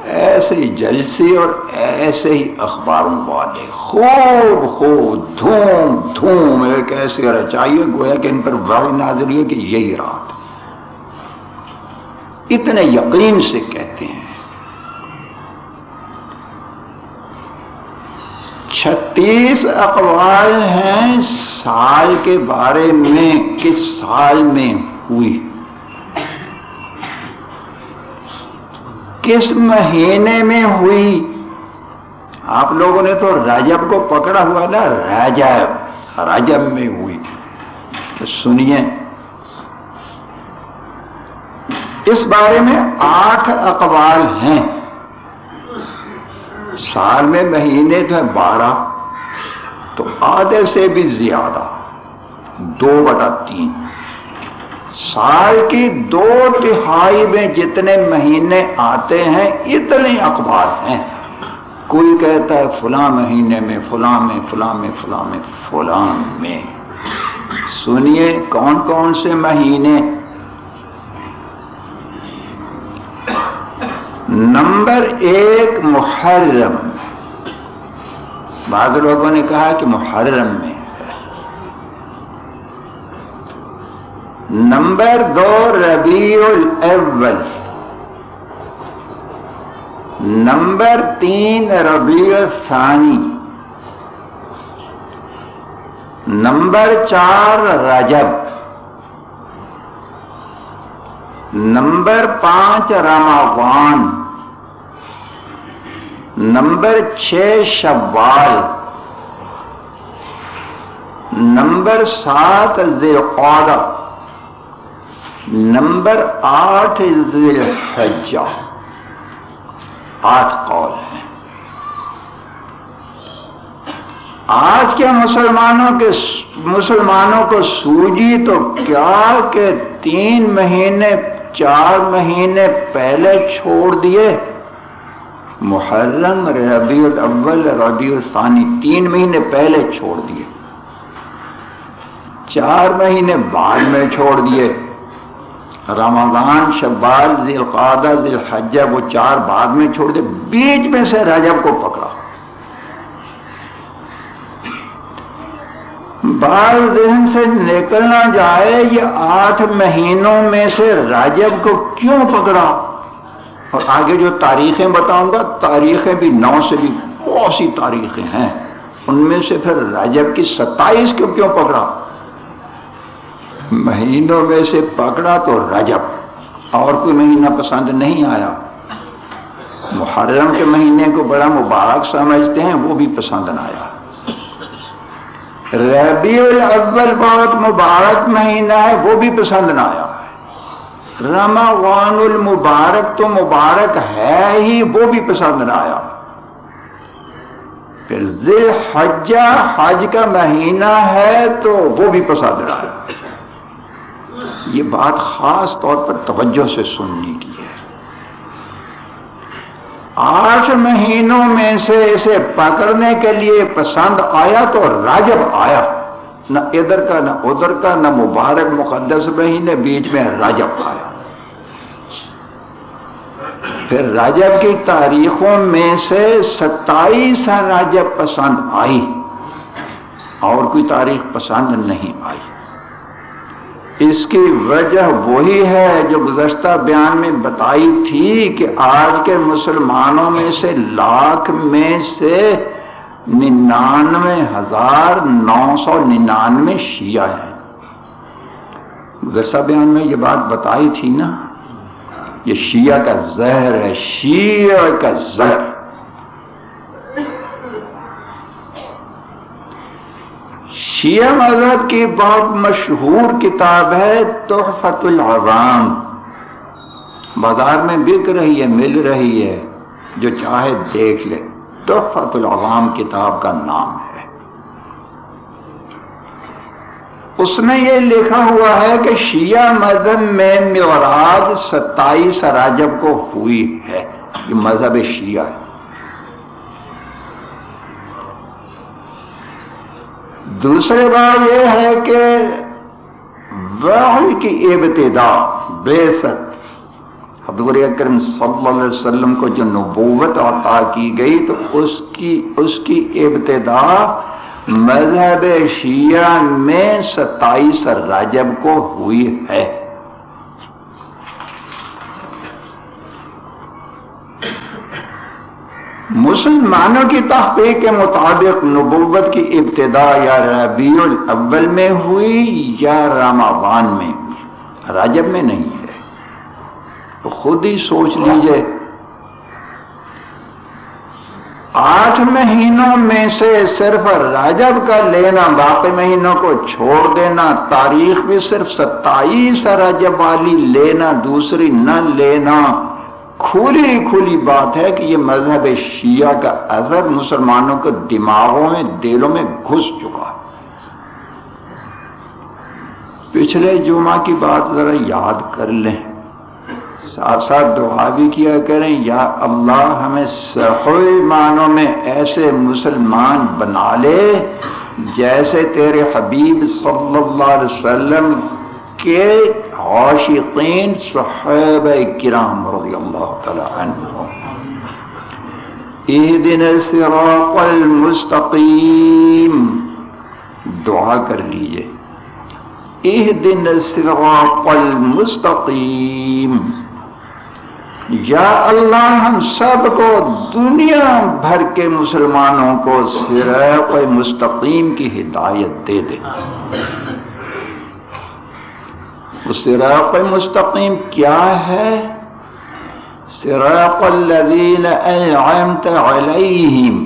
ایسے ہی اور ایسے ہی اخباروں والے، خوب خوب، دھوم دھوم، ایک ایسے رچائیے گویا کہ ان پر وحی نازل ہے کہ یہی رات اتنے یقین سے کہتے ہیں۔ چھتیس اقوال ہیں سال کے بارے میں، کس سال میں ہوئی۔ کس مہینے میں ہوئی؟ آپ لوگوں نے تو راجب کو پکڑا ہوا نا، راجب راجب میں ہوئی۔ تو سنیے، اس بارے میں آٹھ اقوال ہیں۔ سال میں مہینے تو ہے بارہ، تو آدھے سے بھی زیادہ، دو بٹا تین۔ سال کی دو تہائی میں جتنے مہینے آتے ہیں، اتنے اخبار ہیں۔ کوئی کہتا ہے فلاں مہینے میں، فلاں میں فلاں میں فلاں میں فلاں میں۔ سنیے کون کون سے مہینے۔ نمبر ایک، محرم۔ بعض لوگوں نے کہا کہ محرم میں نمبر دو ربیع الاول نمبر تین، ربیع ثانی نمبر چار، رجب. نمبر پانچ، رمضان. نمبر چھ، شوال. نمبر سات، ذی نمبر آٹھ ذی الحجہ آٹھ قول ہیں۔ آج کے مسلمانوں کے مسلمانوں کو سوجی تو کیا کہ تین مہینے، چار مہینے پہلے چھوڑ دیے۔ محرم، ربیع الاول، ربیع الثانی، تین مہینے پہلے چھوڑ دیے۔ چار مہینے بعد میں چھوڑ دیے۔ رمضان شبال ذی القعدہ ذی الحجہ وہ چار بعد میں چھوڑ دے، بیچ میں سے رجب کو پکڑا۔ بعض ذہن سے نکلنا جائے، یہ آٹھ مہینوں میں سے رجب کو کیوں پکڑا؟ اور آگے جو تاریخیں بتاؤں گا، تاریخیں بھی نو سے بھی بہت سی تاریخیں ہیں۔ ان میں سے پھر رجب کی ستائیس کو کیوں پکڑا؟ مہینوں میں سے پکڑا تو رجب، اور کوئی مہینہ پسند نہیں آیا۔ محرم کے مہینے کو بڑا مبارک سمجھتے ہیں، وہ بھی پسند نہ آیا۔ ربیع الاول بہت مبارک مہینہ ہے، وہ بھی پسند نہ آیا۔ رمضان المبارک تو مبارک ہے ہی، وہ بھی پسند نہ آیا۔ پھر ذی حجہ حج کا مہینہ ہے تو وہ بھی پسند نہ آیا۔ یہ بات خاص طور پر توجہ سے سننے کی ہے۔ آٹھ مہینوں میں سے اسے پکڑنے کے لیے پسند آیا تو راجب آیا۔ نہ ادھر کا، نہ ادھر کا، نہ مبارک مقدس مہینے بیچ میں راجب آیا۔ پھر راجب کی تاریخوں میں سے ستائیس راجب پسند آئی اور کوئی تاریخ پسند نہیں آئی۔ اس کی وجہ وہی ہے جو گزشتہ بیان میں بتائی تھی کہ آج کے مسلمانوں میں سے لاکھ میں سے ننانوے ہزار نو سو ننانوے شیعہ ہیں۔ گزشتہ بیان میں یہ بات بتائی تھی نا، یہ شیعہ کا زہر ہے، شیعہ کا زہر۔ شیعہ مذہب کی بہت مشہور کتاب ہے تحفت العوام بازار میں بک رہی ہے، مل رہی ہے، جو چاہے دیکھ لے۔ تحفت العوام کتاب کا نام ہے۔ اس میں یہ لکھا ہوا ہے کہ شیعہ مذہب میں معراج ستائیس راجب کو ہوئی ہے یہ مذہب شیعہ ہے۔ دوسری بات یہ ہے کہ وحی کی ابتدا بے ست حضور اکرم صلی اللہ علیہ وسلم کو جو نبوت عطا کی گئی تو اس کی اس کی ابتدا مذہب شیعہ میں ستائیس رجب کو ہوئی ہے۔ مسلمانوں کی تحقیق کے مطابق نبوت کی ابتدا یا ربیع الاول میں ہوئی یا رامابان میں راجب میں نہیں ہے؟ تو خود ہی سوچ لیجیے۔ آٹھ مہینوں میں سے صرف راجب کا لینا، باقی مہینوں کو چھوڑ دینا۔ تاریخ بھی صرف ستائیس رجب والی لینا، دوسری نہ لینا۔ کھلی کھلی بات ہے کہ یہ مذہب شیعہ کا اثر مسلمانوں کے دماغوں میں، دلوں میں گھس چکا پچھلے جمعہ کی بات ذرا یاد کر لیں۔ ساتھ ساتھ دعا بھی کیا کریں، یا اللہ ہمیں صحیح معنوں میں ایسے مسلمان بنا لے جیسے تیرے حبیب صلی اللہ علیہ وسلم کے عاشقین صحابہ کرام رضی اللہ تعالی عنہ اہدنا الصراط المستقیم۔ دعا کر لیجیے۔ اہدنا الصراط المستقیم۔ یا اللہ، ہم سب کو دنیا بھر کے مسلمانوں کو صراط مستقیم کی ہدایت دے دے۔ صراط مستقیم کیا ہے؟ صراط الذین انعمت علیہم۔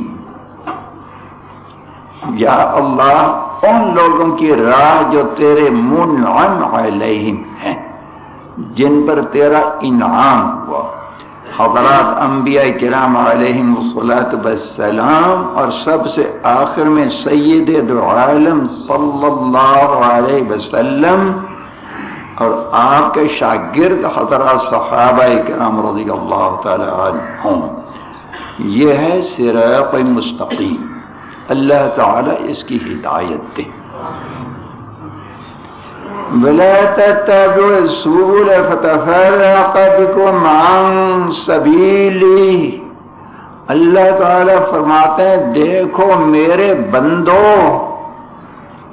یا اللہ، ان لوگوں کی راہ جو تیرے منعم علیہم ہیں، جن پر تیرا انعام ہوا۔ حضرات انبیاء کرام علیہم والسلام اور سب سے آخر میں سید دو عالم صلی اللہ علیہ وسلم اور آپ کے شاگرد حضرات صحابہ کرام رضی اللہ تعالی عنہم۔ یہ ہے صراط مستقیم۔ اللہ تعالی اس کی ہدایت دے۔ ولا تتبعوا السبل فتفرق بكم عن سبيلي اللہ تعالی فرماتے ہیں، دیکھو میرے بندو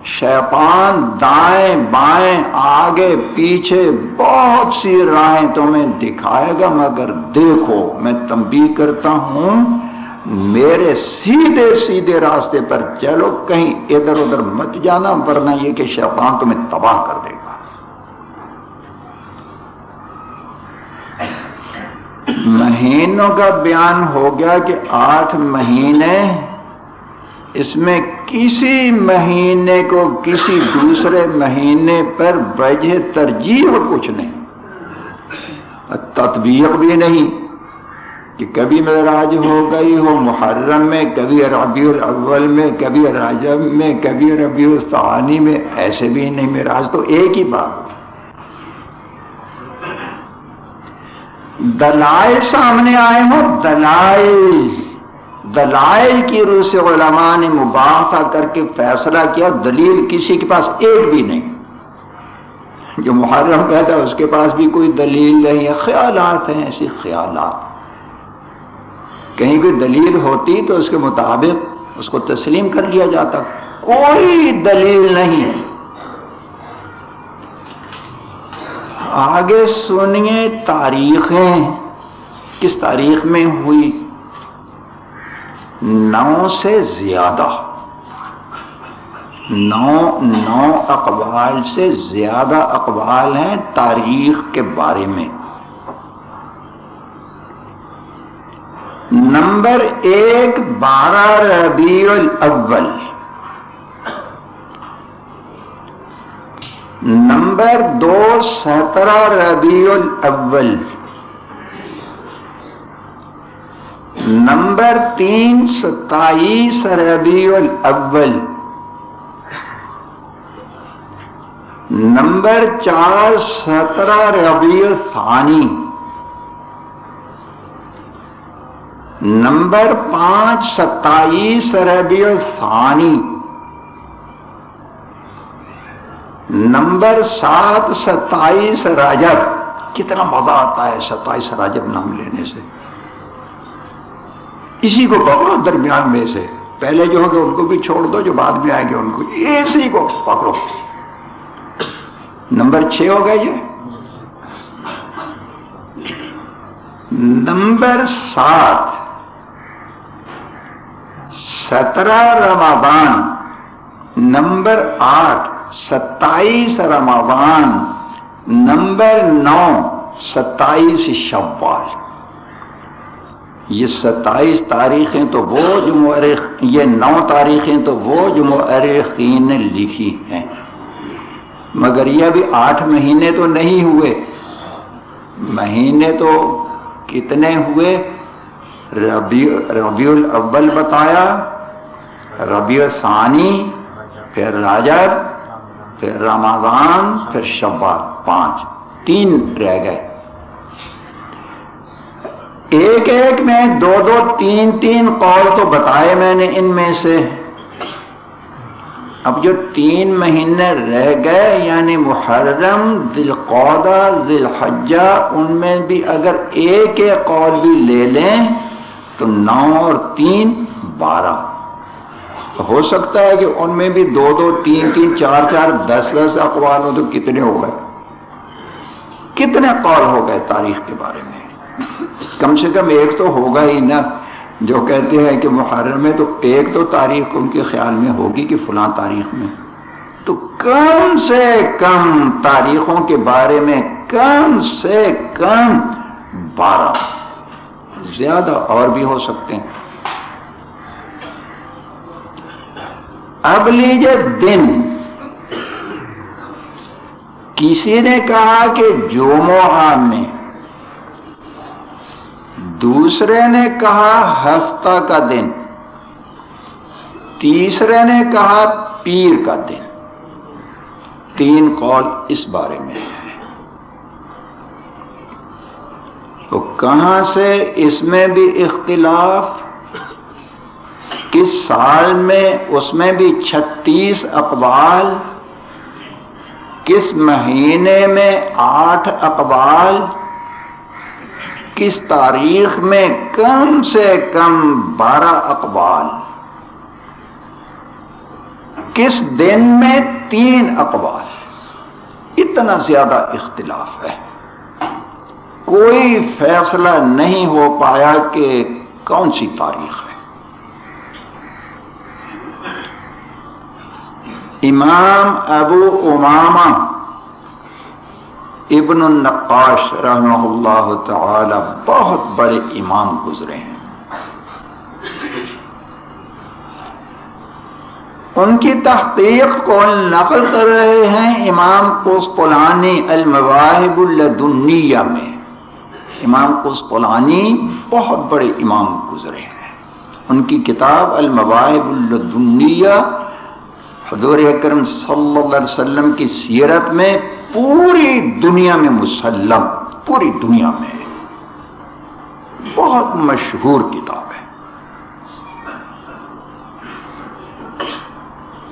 شیطان دائیں بائیں آگے پیچھے بہت سی راہیں تمہیں دکھائے گا، مگر دیکھو، میں تنبیہ کرتا ہوں، میرے سیدھے سیدھے راستے پر چلو، کہیں ادھر ادھر مت جانا، ورنہ یہ کہ شیطان تمہیں تباہ کر دے گا۔ مہینوں کا بیان ہو گیا کہ آٹھ مہینے اس میں کسی مہینے کو کسی دوسرے مہینے پر وجہ ترجیح کچھ نہیں۔ تطبیق بھی نہیں کہ کبھی معراج ہو گئی ہو محرم میں، کبھی ربیع الاول میں، کبھی راجب میں، کبھی ربیع الثانی میں، ایسے بھی نہیں معراج۔ تو ایک ہی بات۔ دلائل سامنے آئے ہوں، دلائل۔ دلائل کی روح سے علماء نے مباحثہ کر کے فیصلہ کیا، دلیل کسی کے پاس ایک بھی نہیں۔ جو محرم کہتا ہے، اس کے پاس بھی کوئی دلیل نہیں ہے۔ خیالات ہیں ایسی خیالات۔ کہیں کوئی دلیل ہوتی تو اس کے مطابق اس کو تسلیم کر لیا جاتا۔ کوئی دلیل نہیں۔ آگے سنیے تاریخیں۔ کس تاریخ میں ہوئی؟ نو سے زیادہ۔ نو نو اقوال سے زیادہ اقوال ہیں تاریخ کے بارے میں۔ نمبر ایک، بارہ ربیع الاول۔ نمبر دو، سترہ ربیع الاول۔ نمبر تین ستائیس ربیع الاول نمبر چار سترہ ربیع الثانی نمبر پانچ ستائیس ربیع الثانی نمبر سات ستائیس راجب کتنا مزہ آتا ہے ستائیس راجب نام لینے سے. اسی کو پکڑو درمیان میں سے۔ پہلے جو ہوگا ان کو بھی چھوڑ دو، جو بعد میں آئیں گے ان کو۔ اسی کو پکڑو۔ نمبر چھ ہو گئے یہ نمبر سات۔ سترہ رمضان۔ نمبر آٹھ۔ ستائیس رمضان۔ نمبر نو۔ ستائیس شوال۔ یہ ستائیس تاریخیں تو وہ جو مؤرخ یہ نو تاریخیں تو وہ جو مؤرخین نے لکھی ہیں۔ مگر یہ بھی آٹھ مہینے تو نہیں ہوئے۔ مہینے تو کتنے ہوئے؟ ربیع الاول بتایا، ربیع ثانی، پھر راجب پھر رمضان، پھر شبال پانچ، تین رہ گئے۔ ایک ایک میں دو دو تین تین قول تو بتائے میں نے ان میں سے۔ اب جو تین مہینے رہ گئے یعنی محرم ذی القعدہ ذی الحجہ ان میں بھی اگر ایک ایک قول بھی لے لیں، تو نو اور تین بارہ۔ ہو سکتا ہے کہ ان میں بھی دو دو تین تین چار چار دس دس اقوال ہو تو کتنے ہو گئے؟ کتنے قول ہو گئے تاریخ کے بارے میں؟ کم سے کم ایک تو ہوگا ہی نا، جو کہتے ہیں کہ محرم میں تو ایک تو تاریخ ان کے خیال میں ہوگی کہ فلاں تاریخ میں۔ تو کم سے کم تاریخوں کے بارے میں کم سے کم بارہ، زیادہ اور بھی ہو سکتے ہیں۔ اب لیجیے دن۔ کسی نے کہا کہ جمعہ میں دوسرے نے کہا ہفتہ کا دن، تیسرے نے کہا پیر کا دن۔ تین قول اس بارے میں ہے تو کہاں سے اس میں بھی اختلاف؟ کس سال میں اس میں بھی چھتیس اقبال کس مہینے میں آٹھ اقبال کس تاریخ میں کم سے کم بارہ اقبال کس دن میں تین اقبال اتنا زیادہ اختلاف ہے۔ کوئی فیصلہ نہیں ہو پایا کہ کون سی تاریخ ہے۔ امام ابو امامہ ابن النقاش رحمہ اللہ تعالی بہت بڑے امام گزرے ہیں۔ ان کی تحقیق کو نقل کر رہے ہیں امام قسطلانی المواہب الدنیا میں۔ امام قسطلانی بہت بڑے امام گزرے ہیں۔ ان کی کتاب المواہب الدنیا حضور اکرم صلی اللہ علیہ وسلم کی سیرت میں پوری دنیا میں مسلم، پوری دنیا میں بہت مشہور کتاب ہے۔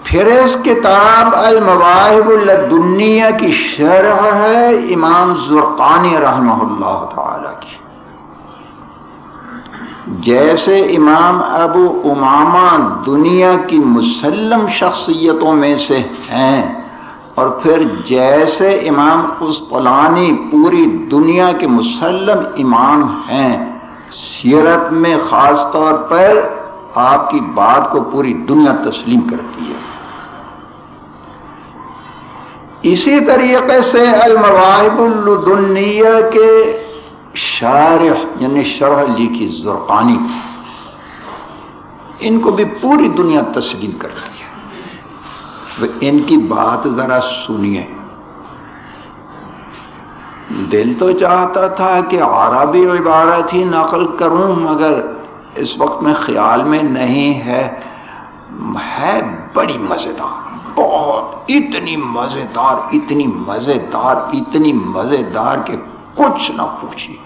پھر اس کتاب المواہب الدنیا کی شرح ہے امام زرقانی رحمہ اللہ تعالی کی۔ جیسے امام ابو امامہ دنیا کی مسلم شخصیتوں میں سے ہیں اور پھر جیسے امام قسطلانی پوری دنیا کے مسلم امام ہیں، سیرت میں خاص طور پر آپ کی بات کو پوری دنیا تسلیم کرتی ہے۔ اسی طریقے سے المواہب الدنیا کے شارح یعنی شرح لکھی زرقانی، ان کو بھی پوری دنیا تسلیم کرتی ہے ان کی بات ذرا سنیے۔ دل تو چاہتا تھا کہ عربی عبارت ہی نقل کروں، مگر اس وقت میں خیال میں نہیں ہے۔ ہے بڑی مزیدار، بہت اتنی مزیدار اتنی مزیدار اتنی مزیدار کہ کچھ نہ پوچھی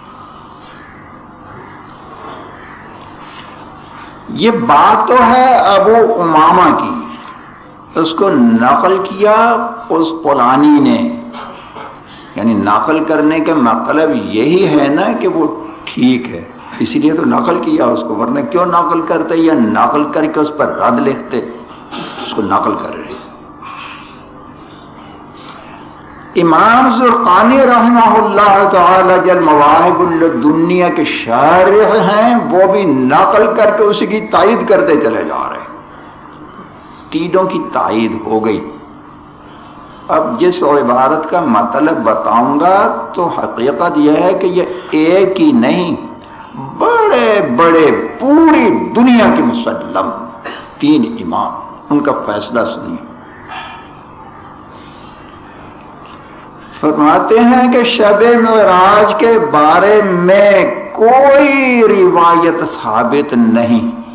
یہ بات تو ہے ابو امامہ کی۔ اس کو نقل کیا اس پلانی نے۔ یعنی نقل کرنے کا مطلب یہی ہے نا کہ وہ ٹھیک ہے۔ اسی لیے تو نقل کیا اس کو، ورنہ کیوں نقل کرتے یا نقل کر کے اس پر رد لکھتے؟ اس کو نقل کر رہے امام زرقانی رحمہ اللہ تعالی جل مواہب الدنیا کے شارح ہیں، وہ بھی نقل کر کے اسی کی تائید کرتے چلے جا رہے ہیں۔ تینوں کی تائید ہو گئی۔ اب جس عبارت کا مطلب بتاؤں گا تو حقیقت یہ ہے کہ یہ ایک ہی نہیں، بڑے بڑے، پوری دنیا کے مسلم تین امام، ان کا فیصلہ سنیے۔ فرماتے ہیں کہ شب معراج کے بارے میں کوئی روایت ثابت نہیں۔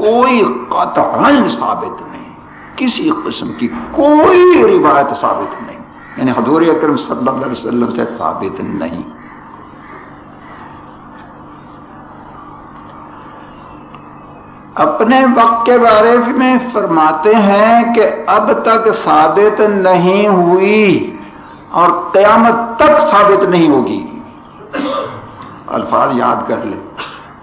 کوئی قطعا ثابت نہیں، کسی قسم کی کوئی روایت ثابت نہیں۔ یعنی حضور اکرم صلی اللہ علیہ وسلم سے ثابت نہیں۔ اپنے وقت کے بارے میں فرماتے ہیں کہ اب تک ثابت نہیں ہوئی اور قیامت تک ثابت نہیں ہوگی۔ الفاظ یاد کر لے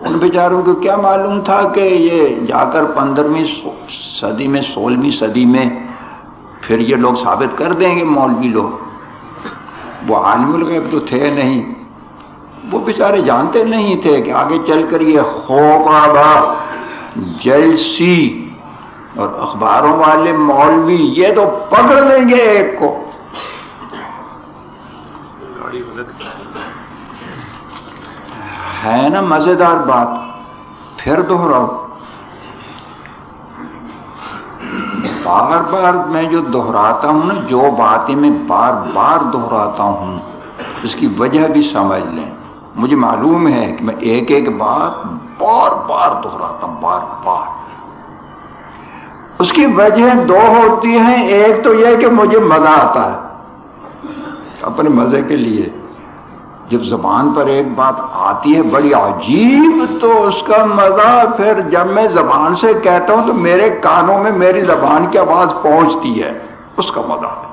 ان بیچاروں کو کیا معلوم تھا کہ یہ جا کر پندرہویں صدی میں، سولہویں صدی میں پھر یہ لوگ ثابت کر دیں گے مولوی لوگ۔ وہ عالم الغیب تو تھے نہیں۔ وہ بیچارے جانتے نہیں تھے کہ آگے چل کر یہ خوابہ جلسی اور اخباروں والے مولوی یہ تو پکڑ لیں گے ایک کو۔ ہے نا مزیدار بات۔ پھر دوہراؤ۔ بار بار میں جو دہراتا ہوں نا، جو باتیں میں بار بار دہراتا ہوں، اس کی وجہ بھی سمجھ لیں۔ مجھے معلوم ہے کہ میں ایک ایک بات بار بار دہراتا ہوں، بار بار۔ اس کی وجہ دو ہوتی ہیں، ایک تو یہ کہ مجھے مزہ آتا ہے اپنے مزے کے لیے۔ جب زبان پر ایک بات آتی ہے، بڑی عجیب تو اس کا مزہ پھر جب میں زبان سے کہتا ہوں تو میرے کانوں میں میری زبان کی آواز پہنچتی ہے۔ اس کا مزہ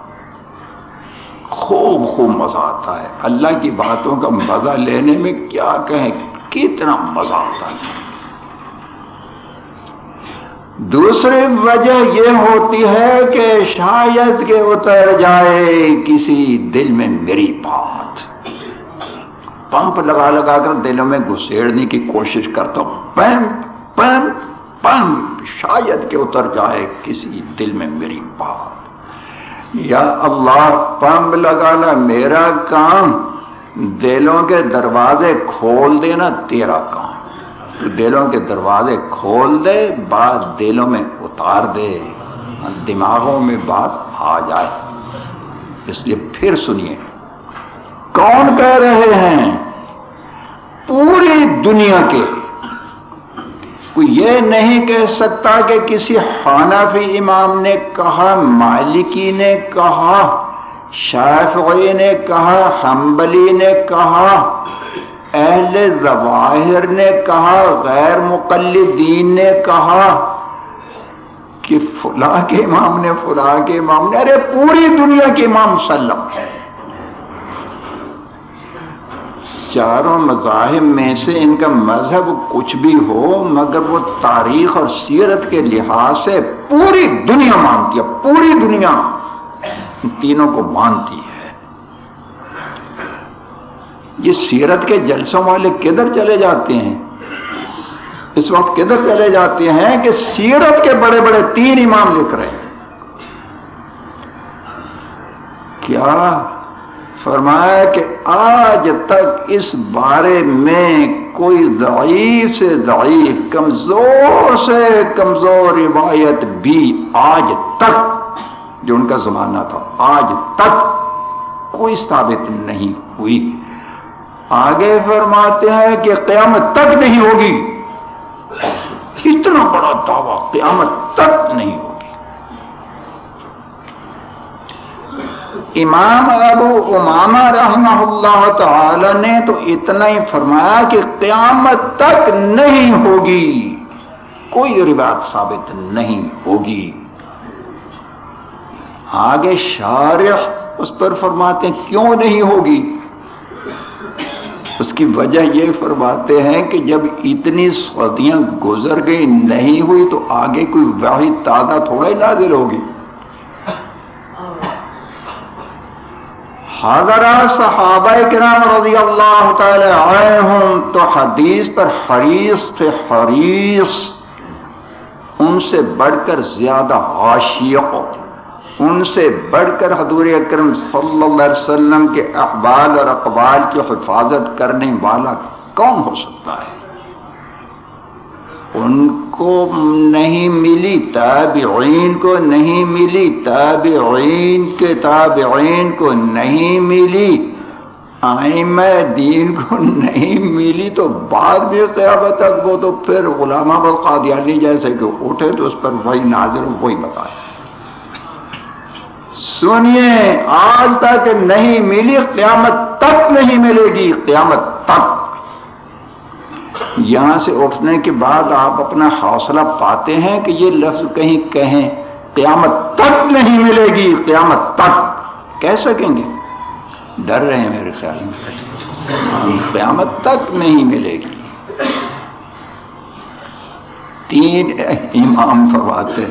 خوب خوب مزہ آتا ہے۔ اللہ کی باتوں کا مزہ لینے میں کیا کہیں، کتنا مزہ آتا ہے۔ دوسری وجہ یہ ہوتی ہے کہ شاید کہ اتر جائے کسی دل میں میری بات۔ پمپ لگا لگا کر دلوں میں گھسیڑنے کی کوشش کرتا ہوں۔ Pump pump pump. شاید کہ اتر جائے کسی دل میں میری بات۔ یا اللہ، پمپ لگانا میرا کام۔ دلوں کے دروازے کھول دینا تیرا کام۔ دلوں کے دروازے کھول دے، بات دلوں میں اتار دے۔ دماغوں میں بات آ جائے۔ اس لیے پھر سنیے۔ کون کہہ رہے ہیں؟ پوری دنیا کے۔ کوئی یہ نہیں کہہ سکتا کہ کسی حانفی امام نے کہا، مالکی نے کہا، شافعی نے کہا، حنبلی نے کہا، اہل ظواہر نے کہا، غیر مقلدین نے کہا کہ فلاں کے امام نے، فلاں کے امام نے۔ ارے، پوری دنیا کے امام سلم ہے چاروں مذاہب میں سے ان کا مذہب کچھ بھی ہو، مگر وہ تاریخ اور سیرت کے لحاظ سے پوری دنیا مانتی ہے، پوری دنیا تینوں کو مانتی ہے۔ یہ سیرت کے جلسوں والے کدھر چلے جاتے ہیں؟ اس وقت کدھر چلے جاتے ہیں کہ سیرت کے بڑے بڑے تین امام لکھ رہے ہیں؟ کیا فرمایا کہ آج تک اس بارے میں کوئی ضعیف سے ضعیف، کمزور سے کمزور روایت بھی آج تک جو ان کا زمانہ تھا، آج تک کوئی ثابت نہیں ہوئی۔ آگے فرماتے ہیں کہ قیامت تک نہیں ہوگی۔ اتنا بڑا دعویٰ قیامت تک نہیں ہوگی امام ابو امامہ رحمہ اللہ تعالی نے تو اتنا ہی فرمایا کہ قیامت تک نہیں ہوگی۔ کوئی روایت ثابت نہیں ہوگی۔ آگے شارح اس پر فرماتے ہیں، کیوں نہیں ہوگی؟ اس کی وجہ یہ فرماتے ہیں کہ جب اتنی صدیاں گزر گئی نہیں ہوئی تو آگے کوئی واحد تازہ تھوڑا ہی نازل ہوگی۔ حضرات صحابہ کرام رضی اللہ تعالی عنہم تو حدیث پر حریص تھے حریص، ان سے بڑھ کر زیادہ عاشق، ان سے بڑھ کر حضور اکرم صلی اللہ علیہ وسلم کے اقبال اور اقبال کی حفاظت کرنے والا کون ہو سکتا ہے؟ ان کو نہیں ملی تابعین کو نہیں ملی، تابعین کے تابعین کو نہیں ملی۔ آئمہ دین کو نہیں ملی تو بعد بھی قیامت تک وہ تو پھر غلام آباد قادیانی جیسے کہ اٹھے تو اس پر وہی ناظر وہی بتائے۔ سنیے، آج تک نہیں ملی، قیامت تک نہیں ملے گی، قیامت تک۔ یہاں سے اٹھنے کے بعد آپ اپنا حوصلہ پاتے ہیں کہ یہ لفظ کہیں کہیں قیامت تک نہیں ملے گی، قیامت تک۔ کہہ سکیں گے؟ ڈر رہے ہیں میرے خیال میں۔ قیامت تک نہیں ملے گی۔ تین امام فرماتے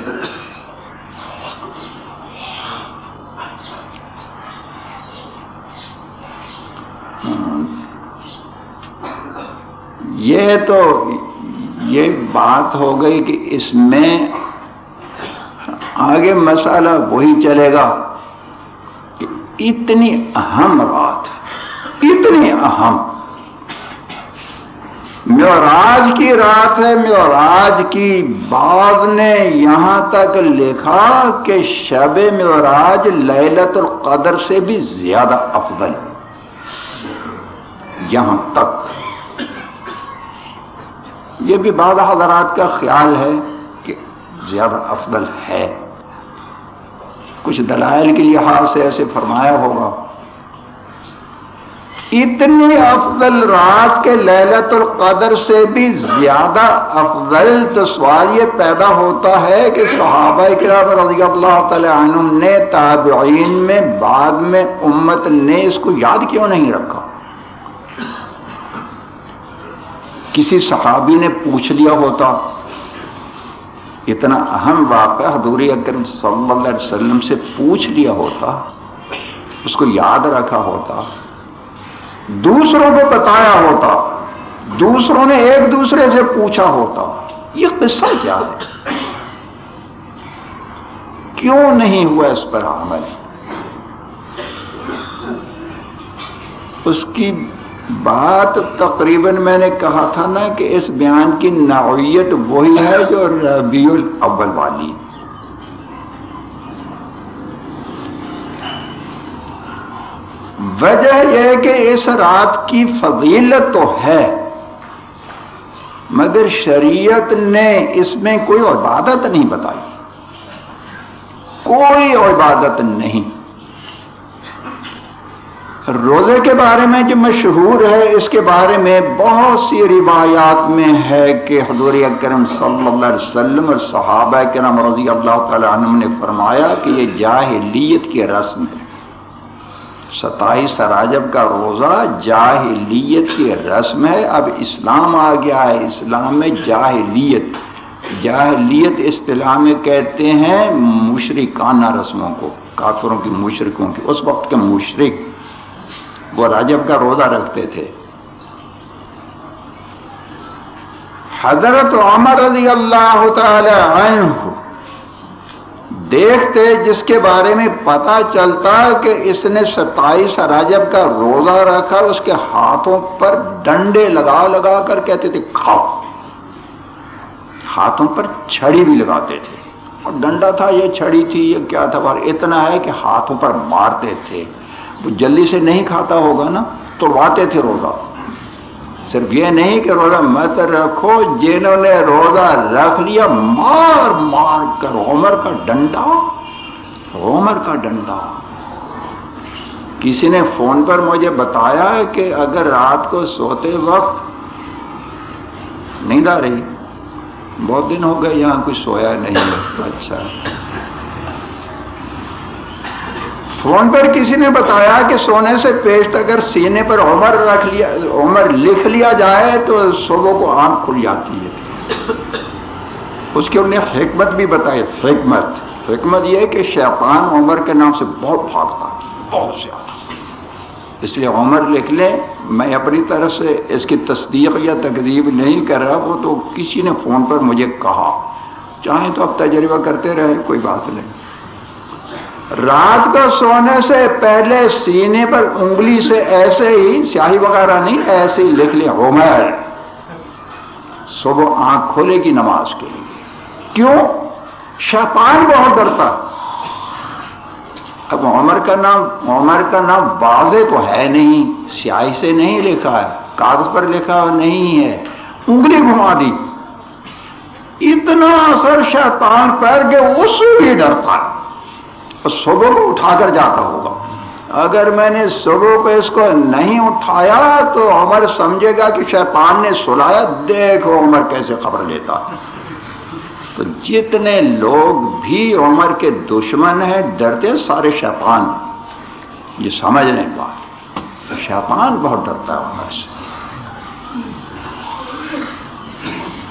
یہ تو یہ بات ہو گئی کہ اس میں آگے مسئلہ وہی چلے گا کہ اتنی اہم رات اتنی اہم میوراج کی رات ہے، میوراج کی بعد نے یہاں تک لکھا کہ شب میوراج لیلت القدر سے بھی زیادہ افضل، یہاں تک۔ یہ بھی بعض حضرات کا خیال ہے کہ زیادہ افضل ہے۔ کچھ دلائل کے لحاظ سے ایسے فرمایا ہوگا۔ اتنی افضل رات کے للت القدر سے بھی زیادہ افضل تو سوال یہ پیدا ہوتا ہے کہ صحابہ کرام رضی اللہ تعالی عنہ نے تابعین میں بعد میں امت نے اس کو یاد کیوں نہیں رکھا؟ کسی صحابی نے پوچھ لیا ہوتا، اتنا اہم واقعہ حضور اکرم صلی اللہ علیہ وسلم سے پوچھ لیا ہوتا، اس کو یاد رکھا ہوتا، دوسروں کو بتایا ہوتا، دوسروں نے ایک دوسرے سے پوچھا ہوتا، یہ قصہ کیا ہے؟ کیوں نہیں ہوا اس پر عمل؟ اس کی بات تقریباً میں نے کہا تھا نا کہ اس بیان کی نوعیت وہی ہے جو ربیع الاول والی۔ وجہ یہ کہ اس رات کی فضیلت تو ہے، مگر شریعت نے اس میں کوئی عبادت نہیں بتائی۔ کوئی عبادت نہیں۔ روزے کے بارے میں جو مشہور ہے، اس کے بارے میں بہت سی روایات میں ہے کہ حضور اکرم صلی اللہ علیہ وسلم اور صحابہ کرم رضی اللہ تعالی عنہ نے فرمایا کہ یہ جاہلیت کی رسم ہے۔ ستائیس راجب کا روزہ جاہلیت کی رسم ہے۔ اب اسلام آ گیا ہے۔ اسلام میں جاہلیت جاہلیت اصطلاح میں کہتے ہیں مشرکانہ رسموں کو، کافروں کی مشرکوں کی، اس وقت کے مشرق وہ راجب کا روزہ رکھتے تھے۔ حضرت عمر رضی اللہ تعالی عنہ دیکھتے جس کے بارے میں پتا چلتا کہ اس نے ستائیس راجب کا روزہ رکھا، اس کے ہاتھوں پر ڈنڈے لگا لگا کر کہتے تھے، کھاؤ۔ ہاتھوں پر چھڑی بھی لگاتے تھے۔ اور ڈنڈا تھا، یہ چھڑی تھی، یہ کیا تھا؟ اور اتنا ہے کہ ہاتھوں پر مارتے تھے۔ وہ جلدی سے نہیں کھاتا ہوگا نا توڑواتے تھے روزہ۔ صرف یہ نہیں کہ روزہ مت رکھو، جنہوں نے روزہ رکھ لیا، مار مار کر عمر کا ڈنڈا۔ عمر کا ڈنڈا۔ کسی نے فون پر مجھے بتایا کہ اگر رات کو سوتے وقت نیند آ رہی، بہت دن ہو گئے، یہاں کچھ سویا نہیں۔ اچھا۔ فون پر کسی نے بتایا کہ سونے سے پیش اگر سینے پر عمر رکھ لیا، عمر لکھ لیا جائے تو صبح کو آنکھ کھل جاتی ہے۔ اس کے انہیں حکمت بھی بتائی، حکمت۔ حکمت یہ کہ شیطان عمر کے نام سے بہت بھاگتا بہت زیادہ۔ اس لیے عمر لکھ لیں میں اپنی طرف سے اس کی تصدیق یا تقریب نہیں کر رہا وہ تو کسی نے فون پر مجھے کہا۔ چاہیں تو اب تجربہ کرتے رہے کوئی بات نہیں۔ رات کو سونے سے پہلے سینے پر انگلی سے ایسے ہی سیاہی وغیرہ نہیں، ایسے ہی لکھ لیا عمر صبح آنکھ کھولے گی نماز کے لیے۔ کیوں؟ شیطان بہت ڈرتا۔ اب عمر کا نام، عمر کا نام واضح تو ہے نہیں، سیاہی سے نہیں لکھا ہے، کاغذ پر لکھا نہیں ہے۔ انگلی گھما دی۔ اتنا اثر شیطان پر کہ اس بھی ڈرتا۔ ہے صبح کو اٹھا کر جاتا ہوگا۔ اگر میں نے صبح کو اس کو نہیں اٹھایا تو عمر سمجھے گا کہ شیطان نے سلایا دیکھو عمر کیسے خبر لیتا۔ تو جتنے لوگ بھی عمر کے دشمن ہیں، ڈرتے سارے شیطان۔ یہ سمجھ نہیں پا شیطان بہت ڈرتا ہے عمر سے۔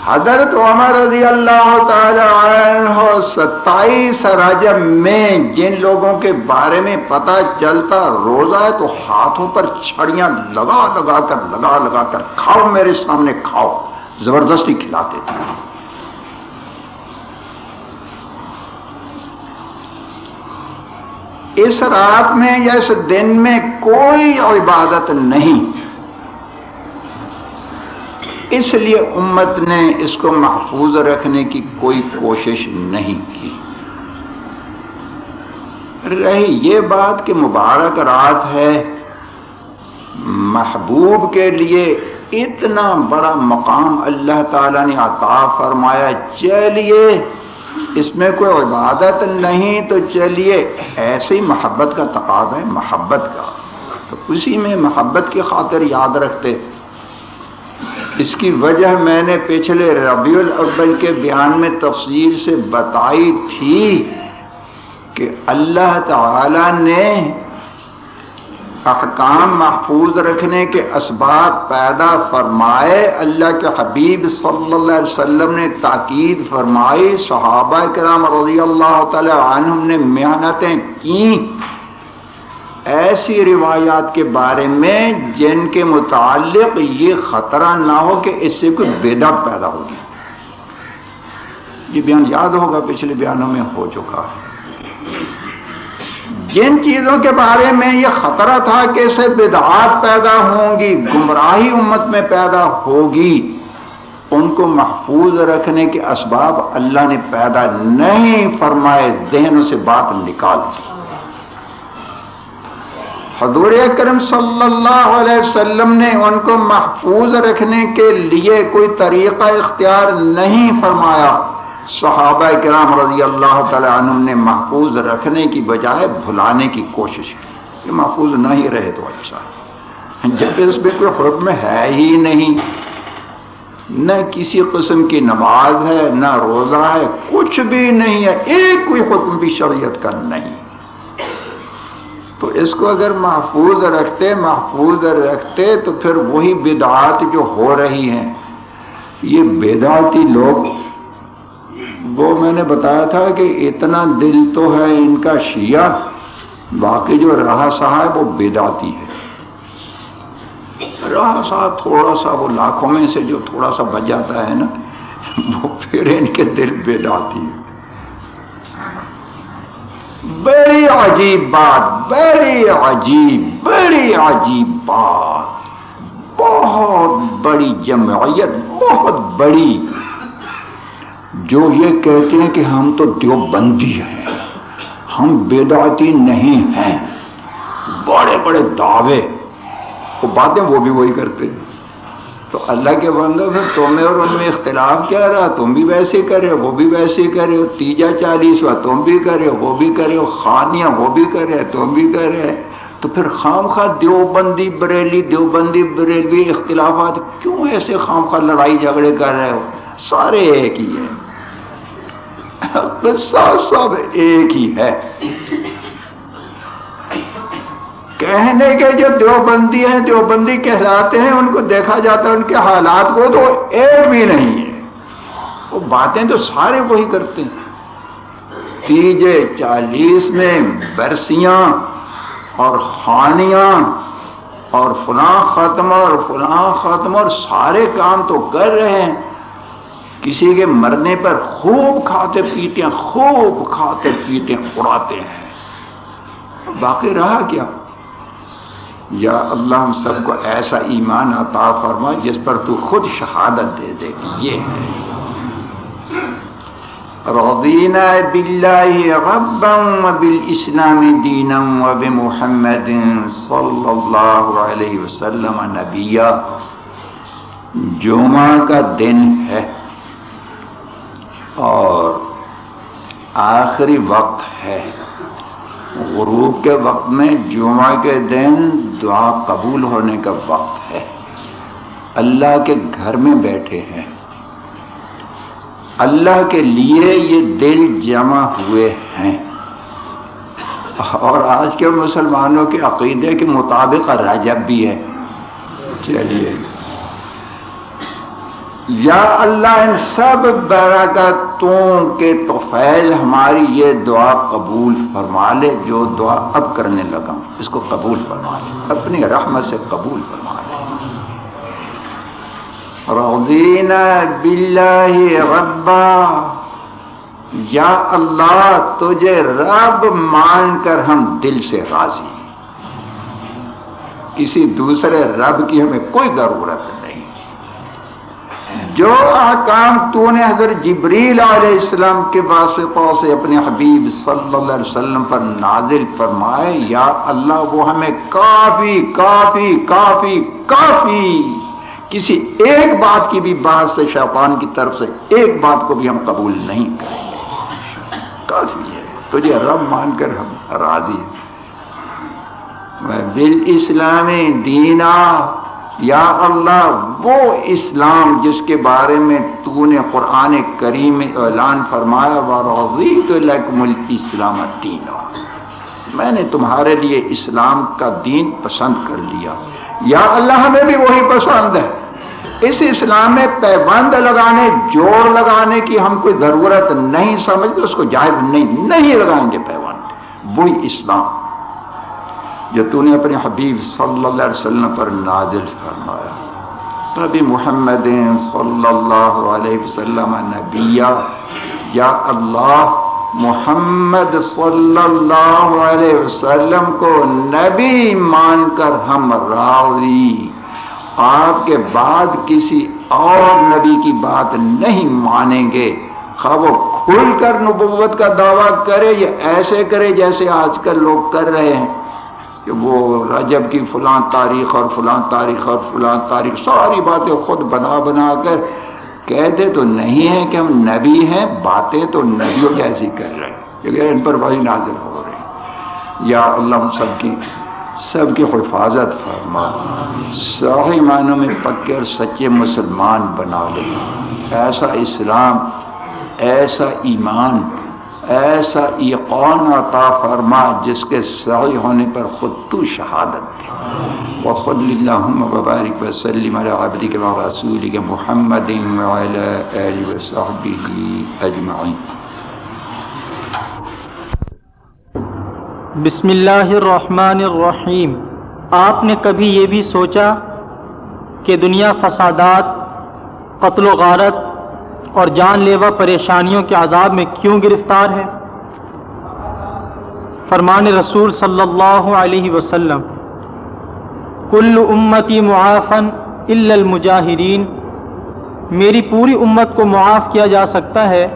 حضرت عمر رضی اللہ تعالی عنہ ستائیس رجب میں جن لوگوں کے بارے میں پتا چلتا روزہ ہے تو ہاتھوں پر چھڑیاں لگا لگا کر، لگا لگا کر کھاؤ میرے سامنے، کھاؤ۔ زبردستی کھلاتے تھے۔ اس رات میں یا اس دن میں کوئی عبادت نہیں۔ اس لیے امت نے اس کو محفوظ رکھنے کی کوئی کوشش نہیں کی۔ رہی یہ بات کہ مبارک رات ہے، محبوب کے لیے اتنا بڑا مقام اللہ تعالی نے عطا فرمایا۔ چلیے، اس میں کوئی عبادت نہیں، تو چلیے، ایسی محبت کا تقاضا ہے، محبت کا۔ تو اسی میں محبت کی خاطر یاد رکھتے۔ اس کی وجہ میں نے پچھلے ربیع الاول کے بیان میں تفصیل سے بتائی تھی کہ اللہ تعالی نے احکام محفوظ رکھنے کے اسباب پیدا فرمائے۔ اللہ کے حبیب صلی اللہ علیہ وسلم نے تاکید فرمائی۔ صحابہ کرام رضی اللہ تعالی عنہم نے محنتیں کی ایسی روایات کے بارے میں جن کے متعلق یہ خطرہ نہ ہو کہ اس سے کوئی بیدا پیدا ہوگی یہ بیان یاد ہوگا، پچھلے بیانوں میں ہو چکا۔ ہے جن چیزوں کے بارے میں یہ خطرہ تھا کہ اسے بدعات پیدا ہوں گی، گمراہی امت میں پیدا ہوگی، ان کو محفوظ رکھنے کے اسباب اللہ نے پیدا نہیں فرمائے، ذہنوں سے بات نکال دی۔ حضور اکرم صلی اللہ علیہ وسلم نے ان کو محفوظ رکھنے کے لیے کوئی طریقہ اختیار نہیں فرمایا۔ صحابہ کرام رضی اللہ تعالی عنہ نے محفوظ رکھنے کی بجائے بھلانے کی کوشش کی۔ کہ محفوظ نہ ہی رہے تو اچھا جب اس میں کوئی حکم ہے ہی نہیں۔ نہ کسی قسم کی نماز ہے، نہ روزہ ہے، کچھ بھی نہیں ہے۔ ایک کوئی حکم بھی شریعت کا نہیں۔ تو اس کو اگر محفوظ رکھتے محفوظ رکھتے تو پھر وہی بدعات جو ہو رہی ہیں۔ یہ بدعاتی لوگ، وہ میں نے بتایا تھا کہ اتنا دل تو ہے ان کا شیعہ، باقی جو رہا سہا ہے وہ بدعاتی ہے۔ رہا سہا تھوڑا سا وہ لاکھوں میں سے جو تھوڑا سا بچ جاتا ہے نا، وہ پھر ان کے دل بدعاتی ہے۔ بڑی عجیب بات، بڑی عجیب بڑی عجیب بات۔ بہت بڑی جمعیت، بہت بڑی۔ جو یہ کہتے ہیں کہ ہم تو دیوبندی ہیں، ہم بیداتی نہیں ہیں۔ بڑے بڑے دعوے۔ وہ باتیں وہ بھی وہی کرتے ہیں۔ تو اللہ کے بندو پھر تمہیں اور ان میں اختلاف کیا رہا؟ تم بھی ویسے ہی کرے وہ بھی ویسے کرے ہو، تیجا چالیسواں تم بھی کرے ہو، وہ بھی کرے ہو، خانیاں وہ بھی کرے تم بھی کرے تو پھر خام خواہ دیوبندی، بریلی دیوبندی، بریلوی اختلافات کیوں ایسے خام خواہ لڑائی جھگڑے کر رہے ہو؟ سارے ایک ہی ہیں۔ سب ایک ہی ہے۔ کہنے کے جو دیوبندی ہیں، دیوبندی کہلاتے ہیں، ان کو دیکھا جاتا ہے، ان کے حالات کو تو ایک بھی نہیں ہے۔ وہ باتیں تو سارے وہی کرتے ہیں۔ تیجے چالیس میں برسیاں اور خانیاں اور فلاں ختم اور فلاں ختم اور سارے کام تو کر رہے ہیں۔ کسی کے مرنے پر خوب کھاتے پیتے ہیں، خوب کھاتے پیتے اڑاتے ہیں۔ باقی رہا کیا؟ یا اللہ ہم سب کو ایسا ایمان عطا فرما جس پر تو خود شہادت دے دے۔ یہ ہے۔ رضینا باللہ ربا و بالاسلام دینا و بمحمد صلی اللہ علیہ وسلم نبیا۔ جمعہ کا دن ہے۔ اور آخری وقت ہے۔ غروب کے وقت میں جمعہ کے دن دعا قبول ہونے کا وقت ہے۔ اللہ کے گھر میں بیٹھے ہیں۔ اللہ کے لیے یہ دل جمع ہوئے ہیں۔ اور آج کے مسلمانوں کے عقیدے کے مطابق رجب بھی ہے۔ چلیے۔ یا اللہ ان سب برکتوں کے توفیل ہماری یہ دعا قبول فرما لے، جو دعا اب کرنے لگا، اس کو قبول فرما لے، اپنی رحمت سے قبول فرما لے۔ رضینا باللہ ربا، یا اللہ تجھے رب مان کر ہم دل سے راضی۔ کسی دوسرے رب کی ہمیں کوئی ضرورت نہیں۔ جو احکام تو نے حضرت جبریل علیہ السلام کے واسطہ سے اپنے حبیب صلی اللہ علیہ وسلم پر نازل فرمائے، یا اللہ وہ ہمیں کافی کافی کافی کافی کسی ایک بات کی بھی بات سے شیطان کی طرف سے ایک بات کو بھی ہم قبول نہیں کریں گے۔ کافی ہے۔ تجھے رب مان کر ہم راضی بال اسلام دینا یا اللہ وہ اسلام جس کے بارے میں تو نے قرآن کریم میں اعلان فرمایا ورضیت لکم الاسلام دینا میں نے تمہارے لیے اسلام کا دین پسند کر لیا۔ یا اللہ، ہمیں بھی وہی پسند ہے۔ اس اسلام میں پیبند لگانے، جوڑ لگانے کی ہم کوئی ضرورت نہیں سمجھتے اس کو جائز نہیں نہیں لگائیں گے پیبند وہی اسلام۔ جو تو نے اپنے حبیب صلی اللہ علیہ وسلم پر نازل فرمایا۔ نبی محمد صلی اللہ علیہ وسلم نبیہ یا اللہ، محمد صلی اللہ علیہ وسلم کو نبی مان کر ہم راضی۔ آپ کے بعد کسی اور نبی کی بات نہیں مانیں گے۔ خواہ وہ کھل کر نبوت کا دعویٰ کرے یا ایسے کرے جیسے آج کل لوگ کر رہے ہیں۔ کہ وہ رجب کی فلاں تاریخ اور فلاں تاریخ اور فلاں تاریخ ساری باتیں خود بنا بنا کر کہتے تو نہیں ہیں کہ ہم نبی ہیں، باتیں تو نبیوں جیسی کر رہے ہیں۔ کیونکہ ان پر وہی نازل ہو رہے ہیں یا اللہ سب کی سب کی حفاظت فرما۔ صحیح معنوں میں پکے اور سچے مسلمان بنا لے۔ ایسا اسلام، ایسا ایمان ایسا ایقان عطا فرما جس کے صحیح ہونے پر خود تو شہادت دے۔ وصلی اللہم وبارک وسلم علی عبدک و رسولک محمد وعلی آلہ وصحبہ اجمعین۔ بسم اللہ الرحمن الرحیم۔ آپ نے کبھی یہ بھی سوچا کہ دنیا فسادات، قتل و غارت اور جان لیوا پریشانیوں کے عذاب میں کیوں گرفتار ہے؟ فرمان رسول صلی اللہ علیہ وسلم، کل امتی معافن الا المجاہرین، میری پوری امت کو معاف کیا جا سکتا ہے،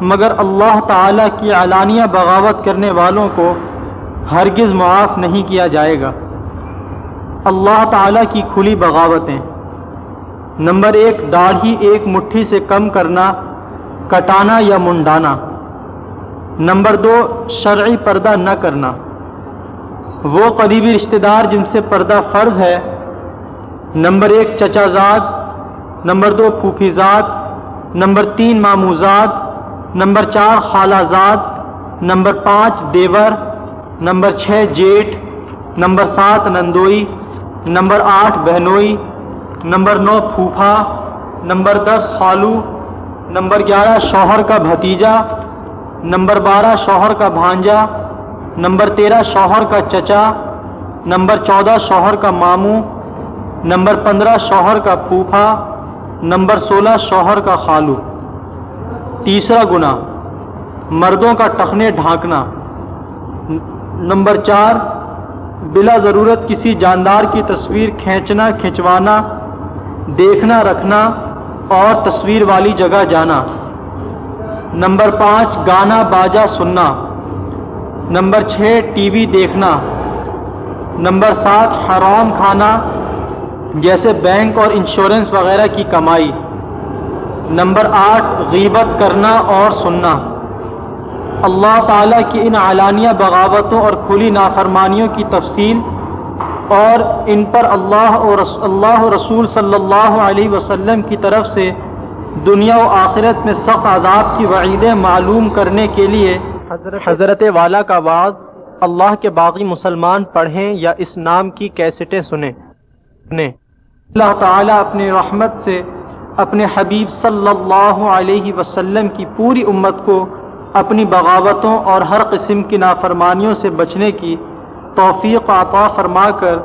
مگر اللہ تعالیٰ کی علانیہ بغاوت کرنے والوں کو ہرگز معاف نہیں کیا جائے گا۔ اللہ تعالیٰ کی کھلی بغاوتیں۔ نمبر ایک، داڑھی ایک مٹھی سے کم کرنا، کٹانا یا منڈانا۔ نمبر دو، شرعی پردہ نہ کرنا۔ وہ قریبی رشتہ دار جن سے پردہ فرض ہے۔ نمبر ایک، چچا زاد۔ نمبر دو، پھوپھی زاد۔ نمبر تین ماموزاد نمبر چار، خالہ زاد۔ نمبر پانچ، دیور۔ نمبر چھ جیٹ نمبر سات، نندوئی۔ نمبر آٹھ، بہنوئی۔ نمبر نو پھوپھا، نمبر دس خالو نمبر گیارہ شوہر کا بھتیجا، نمبر بارہ شوہر کا بھانجا، نمبر تیرہ شوہر کا چچا، نمبر چودہ شوہر کا ماموں نمبر پندرہ شوہر کا پھوپھا، نمبر سولہ شوہر کا خالو۔ تیسرا گنا مردوں کا ٹخنے ڈھانکنا۔ نمبر چار، بلا ضرورت کسی جاندار کی تصویر کھینچنا، کھنچوانا۔ دیکھنا، رکھنا اور تصویر والی جگہ جانا۔ نمبر پانچ، گانا، باجا، سننا۔ نمبر چھ، ٹی وی دیکھنا۔ نمبر سات، حرام کھانا، جیسے بینک اور انشورنس وغیرہ کی کمائی۔ نمبر آٹھ، غیبت کرنا اور سننا۔ اللہ تعالیٰ کی ان علانیہ بغاوتوں اور کھلی نافرمانیوں کی تفصیل اور ان پر اللہ اور اللہ رسول صلی اللہ علیہ وسلم کی طرف سے دنیا و آخرت میں سخت عذاب کی وعیدیں معلوم کرنے کے لیے حضرت والا کا بعض اللہ کے باقی مسلمان پڑھیں یا اس نام کی کیسٹیں سنیں۔ اللہ تعالیٰ اپنی رحمت سے اپنے حبیب صلی اللہ علیہ وسلم کی پوری امت کو اپنی بغاوتوں اور ہر قسم کی نافرمانیوں سے بچنے کی توفیق عطا فرما کر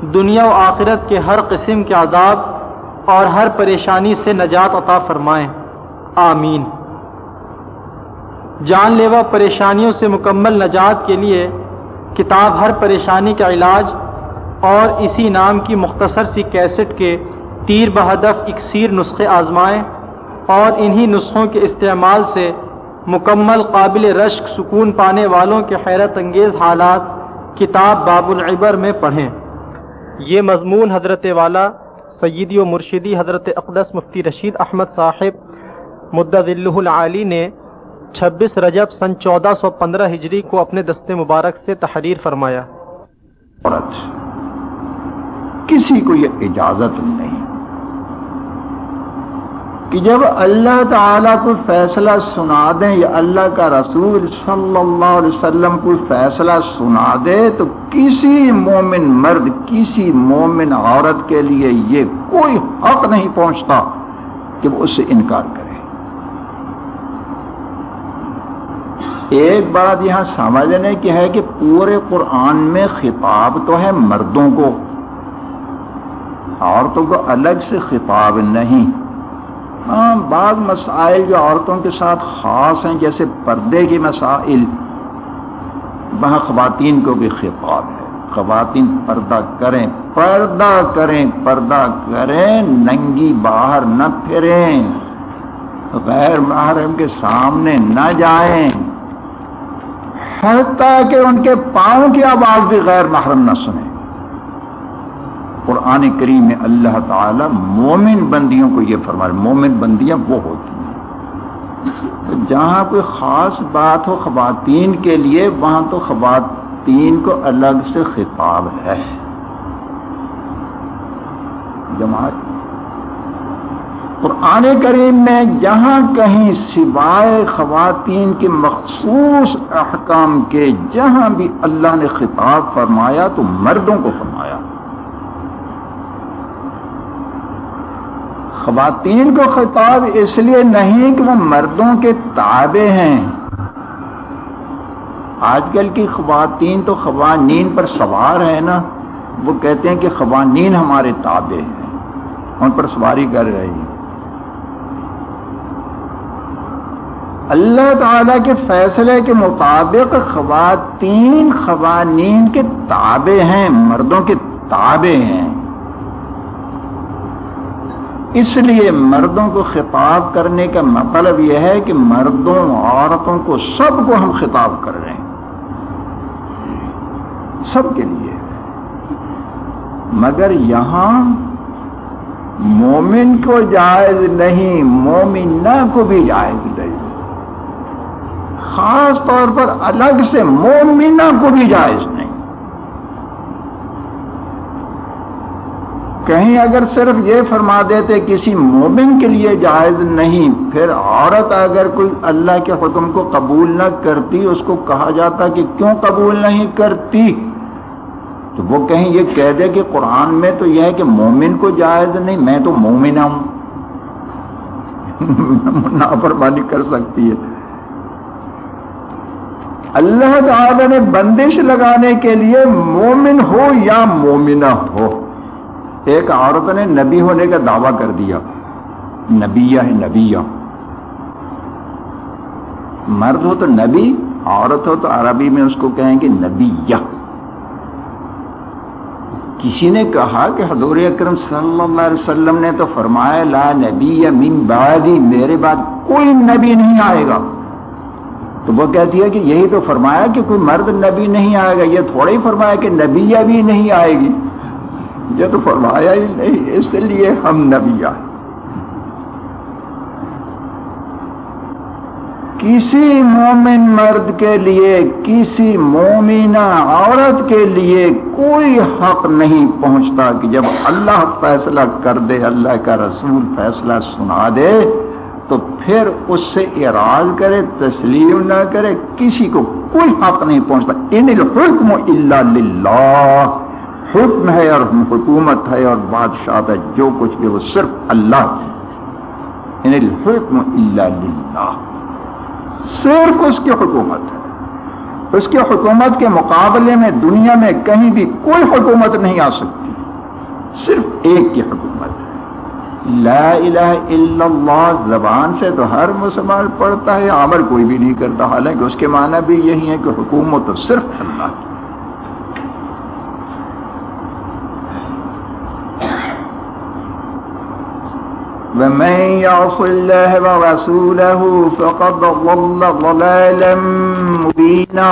دنیا و آخرت کے ہر قسم کے عذاب اور ہر پریشانی سے نجات عطا فرمائیں۔ آمین۔ جان لیوا پریشانیوں سے مکمل نجات کے لیے کتاب ہر پریشانی کا علاج اور اسی نام کی مختصر سی کیسٹ کے تیر بہدف اکثیر نسخے آزمائیں اور انہی نسخوں کے استعمال سے مکمل قابل رشک سکون پانے والوں کے حیرت انگیز حالات کتاب باب العبر میں پڑھیں۔ یہ مضمون حضرت والا سیدی و مرشدی حضرت اقدس مفتی رشید احمد صاحب مدد اللہ العالی نے چھبیس رجب سن چودہ سو پندرہ ہجری کو اپنے دست مبارک سے تحریر فرمایا۔ عورت، کسی کو یہ اجازت نہیں۔ کہ جب اللہ تعالیٰ کو فیصلہ سنا دیں یا اللہ کا رسول صلی اللہ علیہ وسلم کو فیصلہ سنا دے تو کسی مومن مرد، کسی مومن عورت کے لیے یہ کوئی حق نہیں پہنچتا کہ وہ اس سے انکار کرے۔ ایک بات یہاں سمجھنے کی ہے کہ پورے قرآن میں خطاب تو ہے مردوں کو، عورتوں کو الگ سے خطاب نہیں۔ بعض مسائل جو عورتوں کے ساتھ خاص ہیں، جیسے پردے کے مسائل وہاں خواتین کو بھی خطاب ہے۔ خواتین پردہ کریں پردہ کریں پردہ کریں، ننگی باہر نہ پھریں۔ غیر محرم کے سامنے نہ جائیں۔ حتیٰ کہ ان کے پاؤں کی آواز بھی غیر محرم نہ سنیں۔ قرآن کریم میں اللہ تعالی مومن بندیوں کو یہ فرما مومن بندیاں وہ ہوتی ہیں۔ جہاں کوئی خاص بات ہو خواتین کے لیے، وہاں تو خواتین کو الگ سے خطاب ہے۔ جماعت، قرآن کریم میں جہاں کہیں سوائے خواتین کے مخصوص احکام کے جہاں بھی اللہ نے خطاب فرمایا تو مردوں کو فرمایا۔ خواتین کو خطاب اس لیے نہیں کہ وہ مردوں کے تابع ہیں۔ آج کل کی خواتین تو خوانین پر سوار ہے نا۔ وہ کہتے ہیں کہ خوانین ہمارے تابع ہیں۔ ان پر سواری کر رہی ہیں۔ اللہ تعالی کے فیصلے کے مطابق خواتین خوانین کے تابع ہیں، مردوں کے تابع ہیں۔ اس لیے مردوں کو خطاب کرنے کا مطلب یہ ہے کہ مردوں عورتوں کو سب کو ہم خطاب کر رہے ہیں۔ سب کے لیے۔ مگر یہاں مومن کو جائز نہیں، مومنہ کو بھی جائز نہیں۔ خاص طور پر الگ سے مومنہ کو بھی جائز نہیں۔ کہیں اگر صرف یہ فرما دیتے کسی مومن کے لیے جائز نہیں، پھر عورت اگر کوئی اللہ کے حکم کو قبول نہ کرتی، اس کو کہا جاتا کہ کیوں قبول نہیں کرتی؟ تو وہ کہیں یہ کہہ دے کہ قرآن میں تو یہ ہے کہ مومن کو جائز نہیں، میں تو مومنہ ہوں۔ نافرمانی کر سکتی ہے۔ اللہ تعالی نے بندش لگانے کے لیے مومن ہو یا مومنہ ہو؟ ایک عورت نے نبی ہونے کا دعویٰ کر دیا۔ نبیہ ہے نبیہ۔ مرد ہو تو نبی، عورت ہو تو عربی میں اس کو کہیں گے نبیہ۔ کسی نے کہا کہ حضور اکرم صلی اللہ علیہ وسلم نے تو فرمایا، لا نبی من بعدی، میرے بعد کوئی نبی نہیں آئے گا۔ تو وہ کہتی ہے کہ یہی تو فرمایا کہ کوئی مرد نبی نہیں آئے گا، یہ تھوڑا ہی فرمایا کہ نبی ابھی نہیں آئے گی۔ یہ تو فرمایا ہی نہیں، اس لیے ہم نبی آئے کسی مومن مرد کے لیے، کسی مومنہ عورت کے لیے کوئی حق نہیں پہنچتا کہ جب اللہ فیصلہ کر دے، اللہ کا رسول فیصلہ سنا دے، تو پھر اس سے اراض کرے، تسلیم نہ کرے، کسی کو کوئی حق نہیں پہنچتا۔ ان الحکم الا للہ۔ حکم ہے اور حکومت ہے اور بادشاہ ہے، جو کچھ بھی وہ صرف اللہ ان یعنی الحکم الا للہ۔ صرف اس کی حکومت ہے۔ اس کی حکومت کے مقابلے میں دنیا میں کہیں بھی کوئی حکومت نہیں آ سکتی۔ صرف ایک کی حکومت ہے۔ لا الہ الا اللہ، زبان سے تو ہر مسلمان پڑھتا ہے، عمل کوئی بھی نہیں کرتا۔ حالانکہ اس کے معنی بھی یہی ہے کہ حکومت تو صرف اللہ کی ومن يعص الله ورسوله فقد ضل ضلالا مبينا.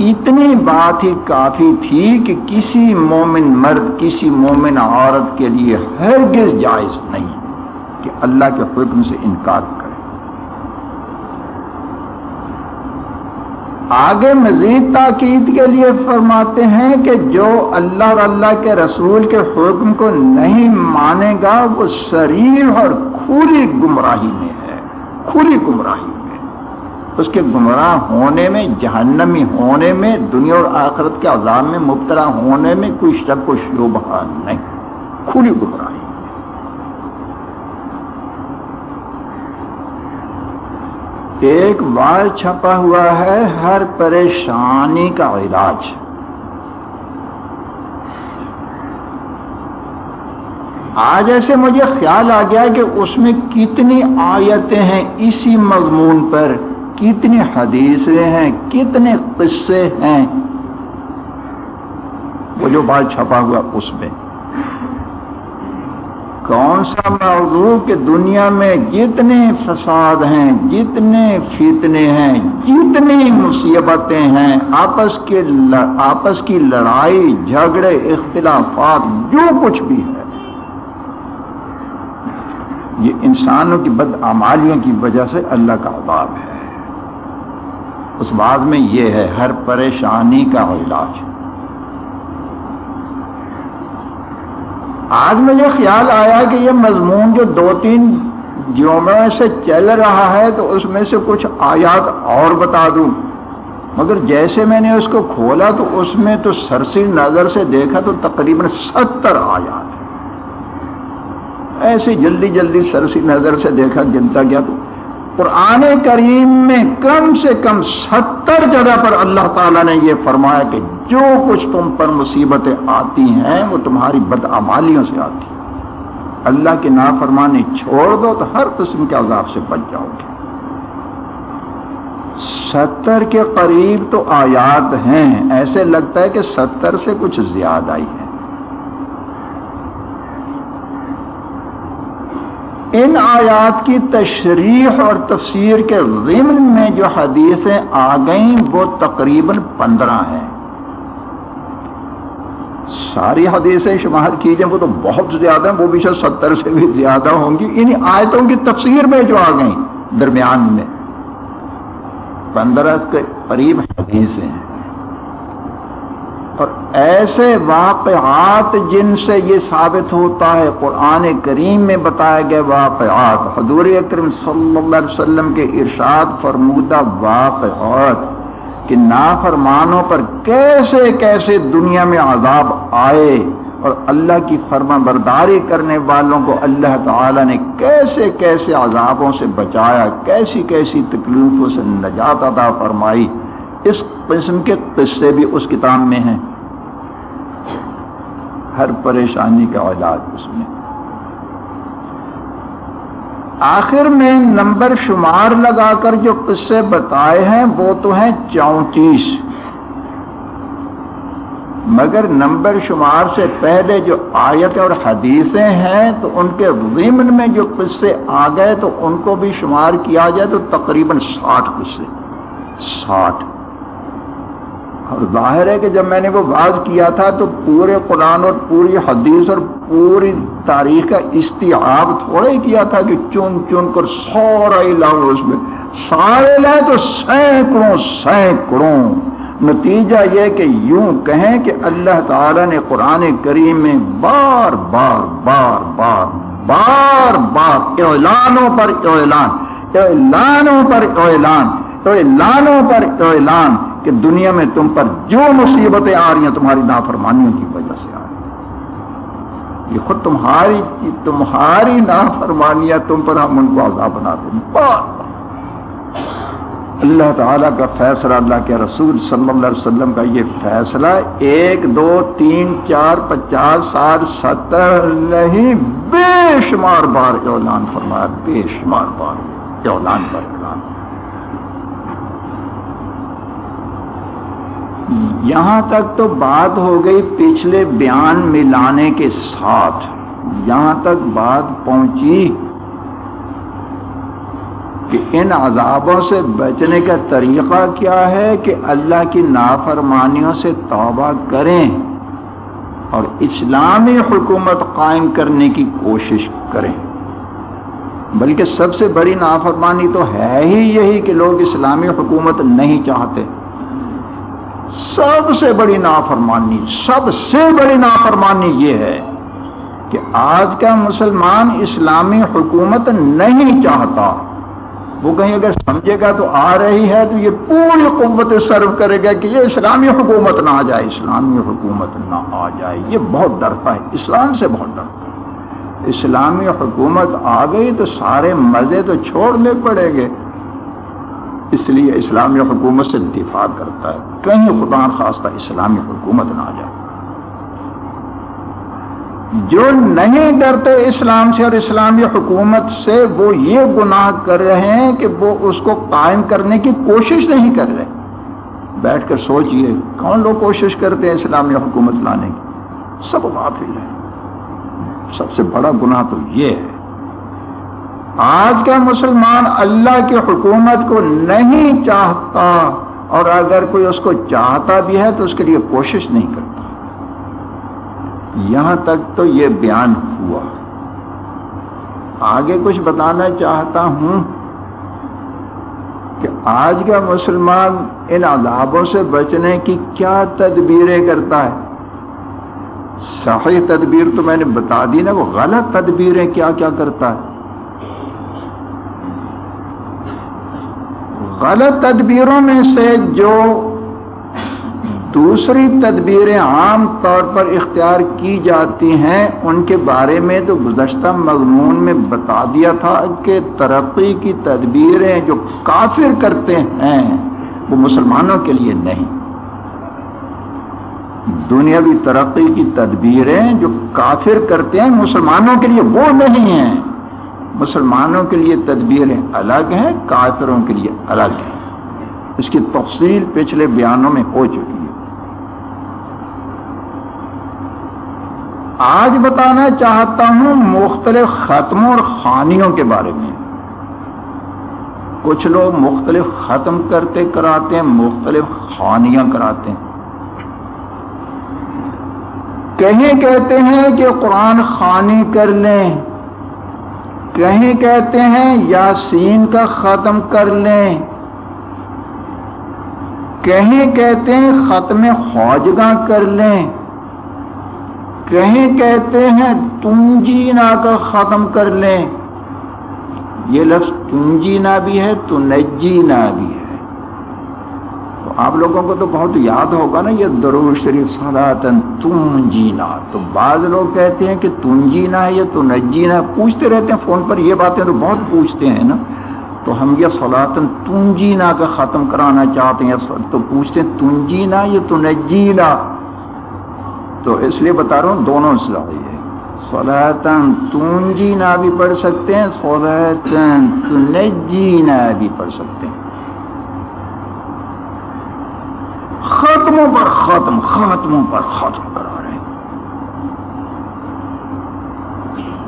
اتنی بات ہی کافی تھی کہ کسی مومن مرد، کسی مومن عورت کے لیے ہرگز جائز نہیں کہ اللہ کے حکم سے انکار کر آگے مزید تاکید کے لیے فرماتے ہیں کہ جو اللہ اور اللہ کے رسول کے حکم کو نہیں مانے گا، وہ شریف اور کھلی گمراہی میں ہے۔ کھلی گمراہی میں۔ اس کے گمراہ ہونے میں، جہنمی ہونے میں، دنیا اور آخرت کے عذاب میں مبتلا ہونے میں کوئی شک و شبہ نہیں۔ کھلی گمراہی۔ ایک وال چھپا ہوا ہے، ہر پریشانی کا علاج۔ آج ایسے مجھے خیال آ گیا کہ اس میں کتنی آیتیں ہیں اسی مضمون پر، کتنی حدیثیں ہیں، کتنے قصے ہیں۔ وہ جو بال چھپا ہوا اس میں۔ کون سا موضوع کہ دنیا میں جتنے فساد ہیں، جتنے فتنے ہیں، جتنی مصیبتیں ہیں، آپس کے آپس کی لڑائی، جھگڑے، اختلافات، جو کچھ بھی ہے۔ یہ انسانوں کی بدعمالیوں کی وجہ سے اللہ کا عذاب ہے۔ اس بات میں یہ ہے، ہر پریشانی کا علاج۔ آج مجھے خیال آیا کہ یہ مضمون جو دو تین جمعے سے چل رہا ہے تو اس میں سے کچھ آیات اور بتا دوں۔ مگر جیسے میں نے اس کو کھولا تو اس میں تو سرسی نظر سے دیکھا تو تقریباً ستر آیات ایسے جلدی جلدی سرسی نظر سے دیکھا گنتا گیا تو قرآن کریم میں کم سے کم ستر جگہ پر اللہ تعالیٰ نے یہ فرمایا کہ جو کچھ تم پر مصیبتیں آتی ہیں وہ تمہاری بدعمالیوں سے آتی ہیں۔ اللہ کی نافرمانی چھوڑ دو تو ہر قسم کے عذاب سے بچ جاؤ گے۔ ستر کے قریب تو آیات ہیں۔ ایسے لگتا ہے کہ ستر سے کچھ زیادہ ہی ہے ان آیات کی تشریح اور تفسیر کے ضمن میں جو حدیثیں آ گئیں وہ تقریباً پندرہ ہیں۔ ساری حدیثیں شمار کیجیے وہ تو بہت زیادہ ہیں، وہ بھی شاید ستر سے بھی زیادہ ہوں گی۔ ان آیتوں کی تفسیر میں جو آ گئیں درمیان میں۔ پندرہ کے قریب حدیثیں ہیں۔ اور ایسے واقعات جن سے یہ ثابت ہوتا ہے، قرآن کریم میں بتائے گئے واقعات، حضور اکرم صلی اللہ علیہ وسلم کے ارشاد فرمودہ واقعات۔ کہ نافرمانوں پر کیسے کیسے دنیا میں عذاب آئے اور اللہ کی فرما برداری کرنے والوں کو اللہ تعالی نے کیسے کیسے عذابوں سے بچایا، کیسی کیسی تکلیفوں سے نجات عطا فرمائی۔ اس قسم کے قصے بھی اس کتاب میں ہیں۔ ہر پریشانی کا علاج اس میں۔ آخر میں نمبر شمار لگا کر جو قصے بتائے ہیں وہ تو ہیں چونتیس۔ مگر نمبر شمار سے پہلے جو آیت اور حدیثیں ہیں تو ان کے ضمن میں جو قصے آ گئے تو ان کو بھی شمار کیا جائے تو تقریباً ساٹھ قصے۔ ساٹھ۔ ظاہر ہے کہ جب میں نے وہ باز کیا تھا تو پورے قرآن اور پوری حدیث اور پوری تاریخ کا استعاب تھوڑا ہی کیا تھا کہ چن چن کر سورا لاؤ اس میں۔ سارے لائے تو سینکڑوں سینکڑوں۔ نتیجہ یہ کہ یوں کہیں کہ اللہ تعالی نے قرآن کریم میں بار بار بار بار بار بار اعلانوں پر اعلان، اعلانوں پر اعلان، اعلانوں پر اعلان۔ کہ دنیا میں تم پر جو مصیبتیں آ رہی ہیں، تمہاری نافرمانیوں کی وجہ سے آ رہی یہ خود تمہاری تمہاری نافرمانیاں تم پر ہم ان کو عذاب بنا دیں اللہ تعالیٰ کا فیصلہ، اللہ کے رسول صلی اللہ علیہ وسلم کا یہ فیصلہ ایک، دو، تین، چار، پچاس، ساٹھ، ستر نہیں، بے شمار بار اعلان فرمایا، بے شمار بار اعلان پر اعلان یہاں تک تو بات ہو گئی پچھلے بیان ملانے کے ساتھ۔ یہاں تک بات پہنچی کہ ان عذابوں سے بچنے کا طریقہ کیا ہے کہ اللہ کی نافرمانیوں سے توبہ کریں اور اسلامی حکومت قائم کرنے کی کوشش کریں۔ بلکہ سب سے بڑی نافرمانی تو ہے ہی یہی کہ لوگ اسلامی حکومت نہیں چاہتے۔ سب سے بڑی نافرمانی، سب سے بڑی نافرمانی یہ ہے کہ آج کا مسلمان اسلامی حکومت نہیں چاہتا۔ وہ کہیں اگر سمجھے گا تو آ رہی ہے تو یہ پوری قوت سرو کرے گا کہ یہ اسلامی حکومت نہ آ جائے، اسلامی حکومت نہ آ جائے۔ یہ بہت ڈرتا ہے، اسلام سے بہت ڈرتا ہے۔ اسلامی حکومت آ گئی تو سارے مزے تو چھوڑنے پڑے گے۔ اس لیے اسلامی حکومت سے دفاع کرتا ہے۔ کہیں خدا خواستہ اسلامی حکومت نہ آ جائے؟ جو نہیں ڈرتے اسلام سے اور اسلامی حکومت سے، وہ یہ گناہ کر رہے ہیں کہ وہ اس کو قائم کرنے کی کوشش نہیں کر رہے۔ بیٹھ کر سوچئے، کون لوگ کوشش کرتے ہیں اسلامی حکومت لانے کی؟ سب غافل ہے سب سے بڑا گناہ تو یہ ہے آج کا مسلمان اللہ کی حکومت کو نہیں چاہتا اور اگر کوئی اس کو چاہتا بھی ہے تو اس کے لیے کوشش نہیں کرتا۔ یہاں تک تو یہ بیان ہوا۔ آگے کچھ بتانا چاہتا ہوں کہ آج کا مسلمان ان عذابوں سے بچنے کی کیا تدبیریں کرتا ہے۔ صحیح تدبیر تو میں نے بتا دی نا، وہ غلط تدبیریں کیا کیا کرتا ہے۔ غلط تدبیروں میں سے جو دوسری تدبیریں عام طور پر اختیار کی جاتی ہیں، ان کے بارے میں تو گزشتہ مضمون میں بتا دیا تھا کہ ترقی کی تدبیریں جو کافر کرتے ہیں، وہ مسلمانوں کے لیے نہیں۔ دنیاوی ترقی کی تدبیریں جو کافر کرتے ہیں، مسلمانوں کے لیے وہ نہیں ہیں۔ مسلمانوں کے لیے تدبیریں الگ ہیں، کافروں کے لیے الگ ہیں۔ اس کی تفصیل پچھلے بیانوں میں ہو چکی ہے۔ آج بتانا چاہتا ہوں مختلف ختموں اور خانیوں کے بارے میں۔ کچھ لوگ مختلف ختم کرتے کراتے ہیں، مختلف خانیاں کراتے ہیں۔ کہیں کہتے ہیں کہ قرآن خانی کر لیں۔ کہیں کہتے ہیں یاسین کا ختم کر لیں۔ کہیں کہتے ہیں ختم خوجگاں کر لیں۔ کہیں کہتے ہیں تنجینا کا ختم کر لیں۔ یہ لفظ تنجینا بھی ہے، تنجینا بھی ہے۔ آپ لوگوں کو تو بہت یاد ہوگا نا یہ درو شریف سلاتن تم جینا تو بعض لوگ کہتے ہیں کہ تم جینا ہے یا تنجینا پوچھتے رہتے ہیں فون پر یہ باتیں تو بہت پوچھتے ہیں نا۔ تو ہم یہ سلاتن تم جینا کا ختم کرانا چاہتے ہیں۔ تو پوچھتے ہیں تم جینا یا تنجینا؟ تو اس لیے بتا رہا ہوں دونوں صحیح ہے۔ سولہتن تون جینا بھی پڑھ سکتے ہیں سولہتن تنجینا بھی پڑھ سکتے ہیں۔ ختموں پر ختم، ختموں پر ختم کرا رہے ہیں۔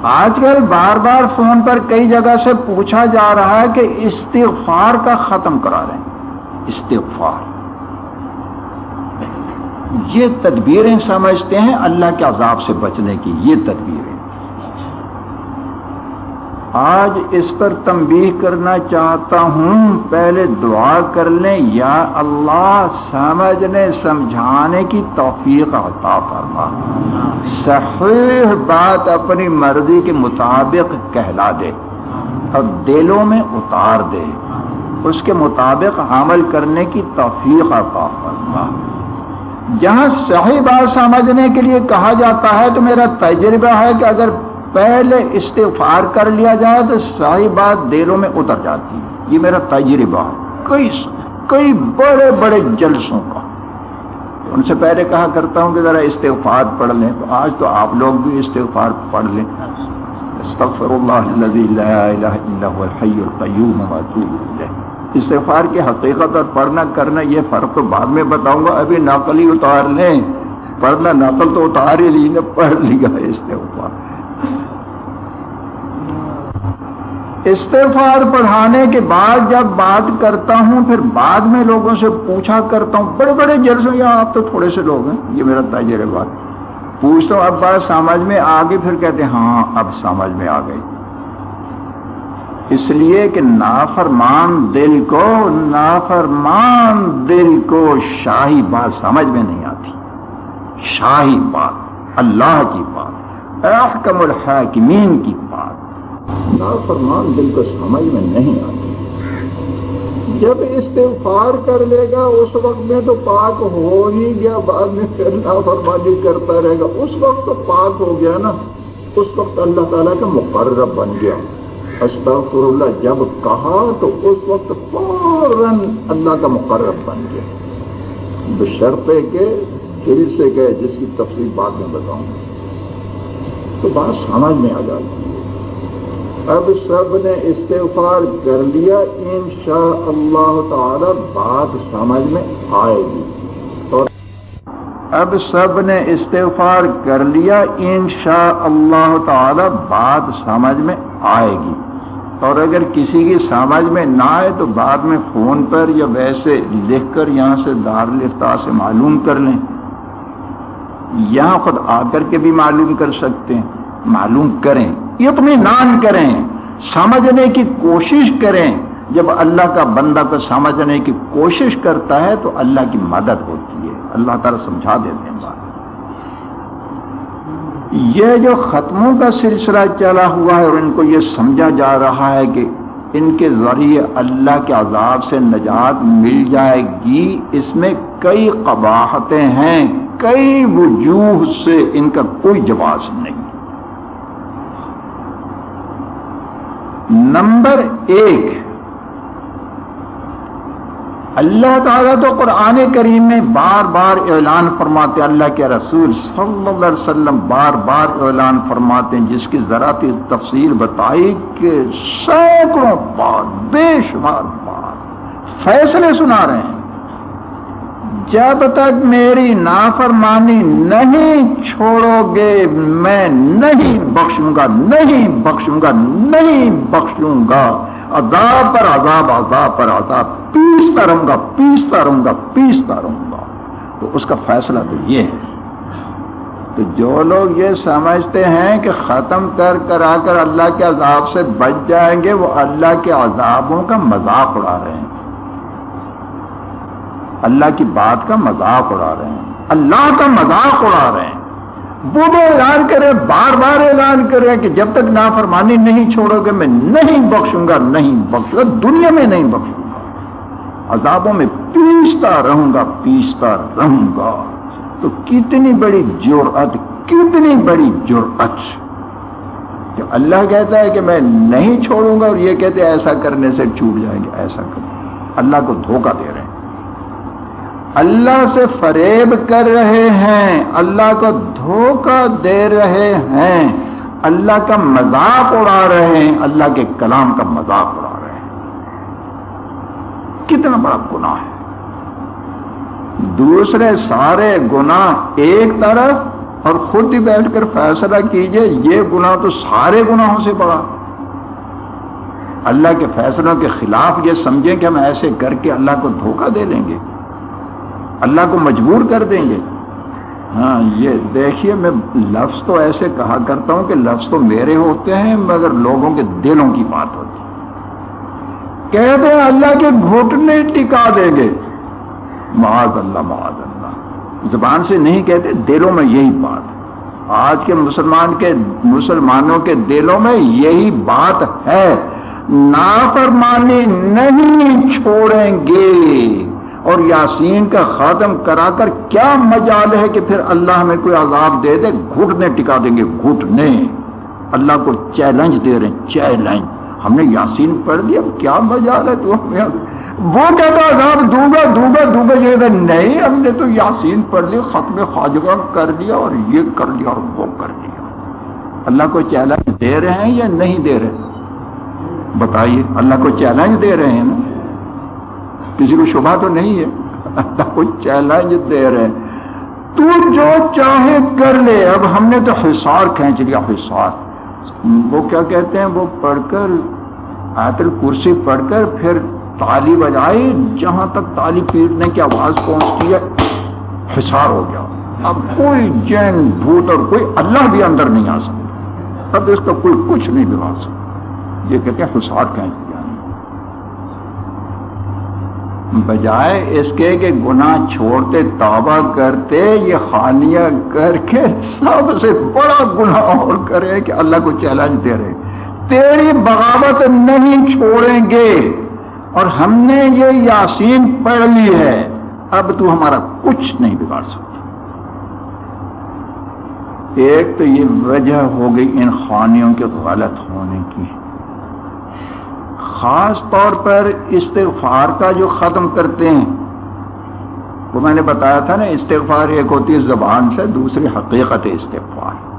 آج کل بار بار فون پر کئی جگہ سے پوچھا جا رہا ہے کہ استغفار کا ختم کرا رہے ہیں۔ استغفار۔ یہ تدبیریں سمجھتے ہیں اللہ کے عذاب سے بچنے کی، یہ تدبیریں۔ آج اس پر تنبیہ کرنا چاہتا ہوں۔ پہلے دعا کر لیں۔ یا اللہ سمجھنے سمجھانے کی توفیق عطا فرما۔ صحیح بات اپنی مرضی کے مطابق کہلا دے۔ اور دلوں میں اتار دے۔ اس کے مطابق عمل کرنے کی توفیق عطا فرما۔ جہاں صحیح بات سمجھنے کے لیے کہا جاتا ہے تو میرا تجربہ ہے کہ اگر پہلے استغفار کر لیا جائے تو صحیح بات دلوں میں اتر جاتی ہے۔ یہ میرا تجربہ ہے۔ کئی کئی بڑے بڑے جلسوں کا۔ ان سے پہلے کہا کرتا ہوں کہ ذرا استغفار پڑھ لیں۔ تو آج تو آپ لوگ بھی استغفار پڑھ لیں۔ استغفر اللہ لا الہ الا هو الحی القیوم واتوب الیہ۔ استغفار کی حقیقت اور پڑھنا کرنا یہ فرق تو بعد میں بتاؤں گا۔ ابھی نقل ہی اتار لیں۔ پڑھنا نقل تو اتار ہی لی نے پڑھ لیا استغفار۔ استغفار پڑھانے کے بعد جب بات کرتا ہوں، پھر بعد میں لوگوں سے پوچھا کرتا ہوں۔ بڑے بڑے جلسوں، یا آپ تو تھوڑے سے لوگ ہیں، یہ میرا تاجر بات۔ پوچھتا ہوں، اب بات سمجھ میں آ گئی پھر کہتے ہیں ہاں اب سمجھ میں آ گئی۔ اس لیے کہ نافرمان دل کو، نافرمان دل کو شاہی بات سمجھ میں نہیں آتی۔ شاہی بات، اللہ کی بات، احکم الحاکمین کی بات۔ نافرمان دل کو سمجھ میں نہیں آتی۔ جب استغفار کر لے گا، اس وقت میں تو پاک ہو ہی گیا، بعد میں پھر نافرمانی کرتا رہے گا۔ اس وقت تو پاک ہو گیا نا۔ اس وقت اللہ تعالیٰ کا مقرر بن گیا۔ استغفر اللہ جب کہا تو اس وقت فوراً اللہ کا مقرر بن گیا۔ بشرطے کے پھر سے گئے جس کی تفصیل بعد میں بتاؤں۔ تو بات سمجھ میں آ جاتی۔ اب سب نے استغفار کر لیا انشاء اللہ تعالی بات سمجھ میں آئے گی۔ اور اب سب نے استغفار کر لیا انشاء اللہ تعالی بات سمجھ میں آئے گی۔ اور اگر کسی کی سمجھ میں نہ آئے تو بعد میں فون پر یا ویسے لکھ کر یہاں سے دار لفتا سے معلوم کر لیں۔ یہاں خود آ کر کے بھی معلوم کر سکتے ہیں، معلوم کریں۔ اطمینان کریں، سمجھنے کی کوشش کریں۔ جب اللہ کا بندہ کو سمجھنے کی کوشش کرتا ہے تو اللہ کی مدد ہوتی ہے۔ اللہ تعالیٰ سمجھا دیتے ہیں بات۔ یہ جو ختموں کا سلسلہ چلا ہوا ہے اور ان کو یہ سمجھا جا رہا ہے کہ ان کے ذریعے اللہ کے عذاب سے نجات مل جائے گی، اس میں کئی قباحتیں ہیں، کئی وجوہ سے ان کا کوئی جواز نہیں۔ نمبر ایک۔ اللہ تعالیٰ تو قرآن کریم میں بار بار اعلان فرماتے اللہ کے رسول صلی اللہ علیہ وسلم بار بار اعلان فرماتے ہیں، جس کی ذرا تفصیل بتائی کہ سینکڑوں بار، بے شمار بار فیصلے سنا رہے ہیں۔ جب تک میری نافرمانی نہیں چھوڑو گے میں نہیں بخشوں گا، نہیں بخشوں گا، نہیں بخشوں گا۔ عذاب پر عذاب عذاب پر عذاب۔ پیستا رہوں گا پیستا رہوں گا پیستا رہوں گا۔ تو اس کا فیصلہ تو یہ ہے۔ تو جو لوگ یہ سمجھتے ہیں کہ ختم کر کر آ کر اللہ کے عذاب سے بچ جائیں گے، وہ اللہ کے عذابوں کا مذاق اڑا رہے ہیں۔ اللہ کی بات کا مذاق اڑا رہے ہیں۔ اللہ کا مذاق اڑا رہے ہیں۔ وہ بھی اعلان کرے، بار بار اعلان کرے کہ جب تک نافرمانی نہیں چھوڑو گے، میں نہیں بخشوں گا، نہیں بخشوں گا، دنیا میں نہیں بخشوں گا۔ عذابوں میں پیستا رہوں گا، پیستا رہوں گا۔ تو کتنی بڑی جرأت، کتنی بڑی جرأت۔ جو اللہ کہتا ہے کہ میں نہیں چھوڑوں گا اور یہ کہتے ہیں ایسا کرنے سے چھوٹ جائیں گے، ایسا کر اللہ کو دھوکہ دے رہے ہیں۔ اللہ سے فریب کر رہے ہیں، اللہ کو دھوکہ دے رہے ہیں۔ اللہ کا مذاق اڑا رہے ہیں، اللہ کے کلام کا مذاق اڑا رہے ہیں۔ کتنا بڑا گناہ ہے۔ دوسرے سارے گناہ ایک طرف اور خود ہی بیٹھ کر فیصلہ کیجیے، یہ گناہ تو سارے گناہوں سے بڑا۔ اللہ کے فیصلوں کے خلاف یہ سمجھیں کہ ہم ایسے کر کے اللہ کو دھوکہ دے لیں گے۔ اللہ کو مجبور کر دیں گے۔ ہاں یہ دیکھیے، میں لفظ تو ایسے کہا کرتا ہوں کہ لفظ تو میرے ہوتے ہیں، مگر لوگوں کے دلوں کی بات ہوتی کہتے ہیں اللہ کے گھٹنے ٹکا دیں گے۔ معاذ اللہ معاذ اللہ۔ زبان سے نہیں کہتے، دلوں میں یہی بات۔ آج کے مسلمان کے، مسلمانوں کے دلوں میں یہی بات ہے۔ نافرمانی نہیں چھوڑیں گے۔ اور یاسین کا خاتم کرا کر کیا مجال ہے کہ پھر اللہ ہمیں کوئی عذاب دے دے؟ گھٹنے ٹکا دیں گے، گھٹنے۔ اللہ کو چیلنج دے رہے ہیں چیلنج ہم نے یاسین پڑھ دیا اب کیا مجال ہے تو ہمیں وہ کہتا عذاب دوں گا دوں گا دوں گا۔ یہ نہیں، ہم نے تو یاسین پڑھ لی ختم خواجہ کر دیا اور یہ کر لیا اور وہ کر دیا اللہ کو چیلنج دے رہے ہیں یا نہیں دے رہے؟ بتائیے، اللہ کو چیلنج دے رہے ہیں نا؟ کسی کو شبہ تو نہیں ہے؟ اللہ چیلنج دے رہے تو جو چاہے کر لے۔ اب ہم نے تو حصار کھینچ لیا، حصار۔ وہ کیا کہتے ہیں؟ وہ پڑھ کر، آیت الکرسی پڑھ کر پھر تالی بجائی، جہاں تک تالی پیٹنے کی آواز پہنچتی ہے حسار ہو گیا۔ اب کوئی جین، بھوت اور کوئی اللہ بھی اندر نہیں آ سکتا۔ اب اس کا کوئی کچھ نہیں بگاڑ سکتا۔ یہ کہتے ہیں حسار کہیں بجائے اس کے کہ گناہ چھوڑتے، توبہ کرتے، یہ خانیہ کر کے سب سے بڑا گناہ اور کرے کہ اللہ کو چیلنج دے رہے۔ تیری بغاوت نہیں چھوڑیں گے۔ اور ہم نے یہ یاسین پڑھ لی ہے۔ اب تو ہمارا کچھ نہیں بگاڑ سکتا۔ ایک تو یہ وجہ ہو گئی ان خانیوں کے غلط ہونے کی۔ خاص طور پر استغفار کا جو ختم کرتے ہیں۔ وہ میں نے بتایا تھا نا، استغفار ایک ہوتی ہے زبان سے، دوسری حقیقت استغفار۔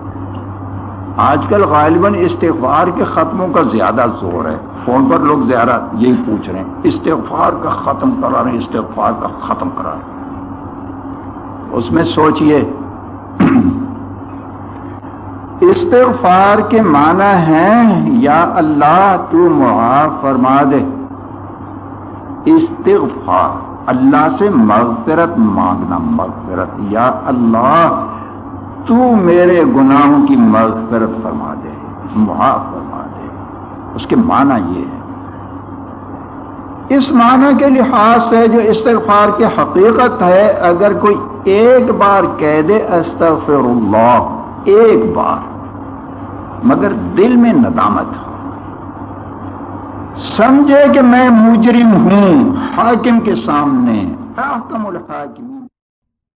آج کل غالباً استغفار کے ختموں کا زیادہ زور ہے۔ فون پر لوگ زیادہ یہی پوچھ رہے ہیں۔ استغفار کا ختم کرا رہے ہیں، استغفار کا ختم کرا رہے ہیں۔ اس میں سوچئے استغفار کے معنی ہیں، یا اللہ تو معاف فرما دے۔ استغفار، اللہ سے مغفرت مانگنا مغفرت، یا اللہ تو میرے گناہوں کی مغفرت فرما دے، معاف اس کے معنی یہ ہے اس معنی کے لحاظ سے جو استغفار کی حقیقت ہے، اگر کوئی ایک بار کہہ دے، استغفر اللہ ایک بار، مگر دل میں ندامت۔ سمجھے کہ میں مجرم ہوں، حاکم کے سامنے۔ حاکم الحاکم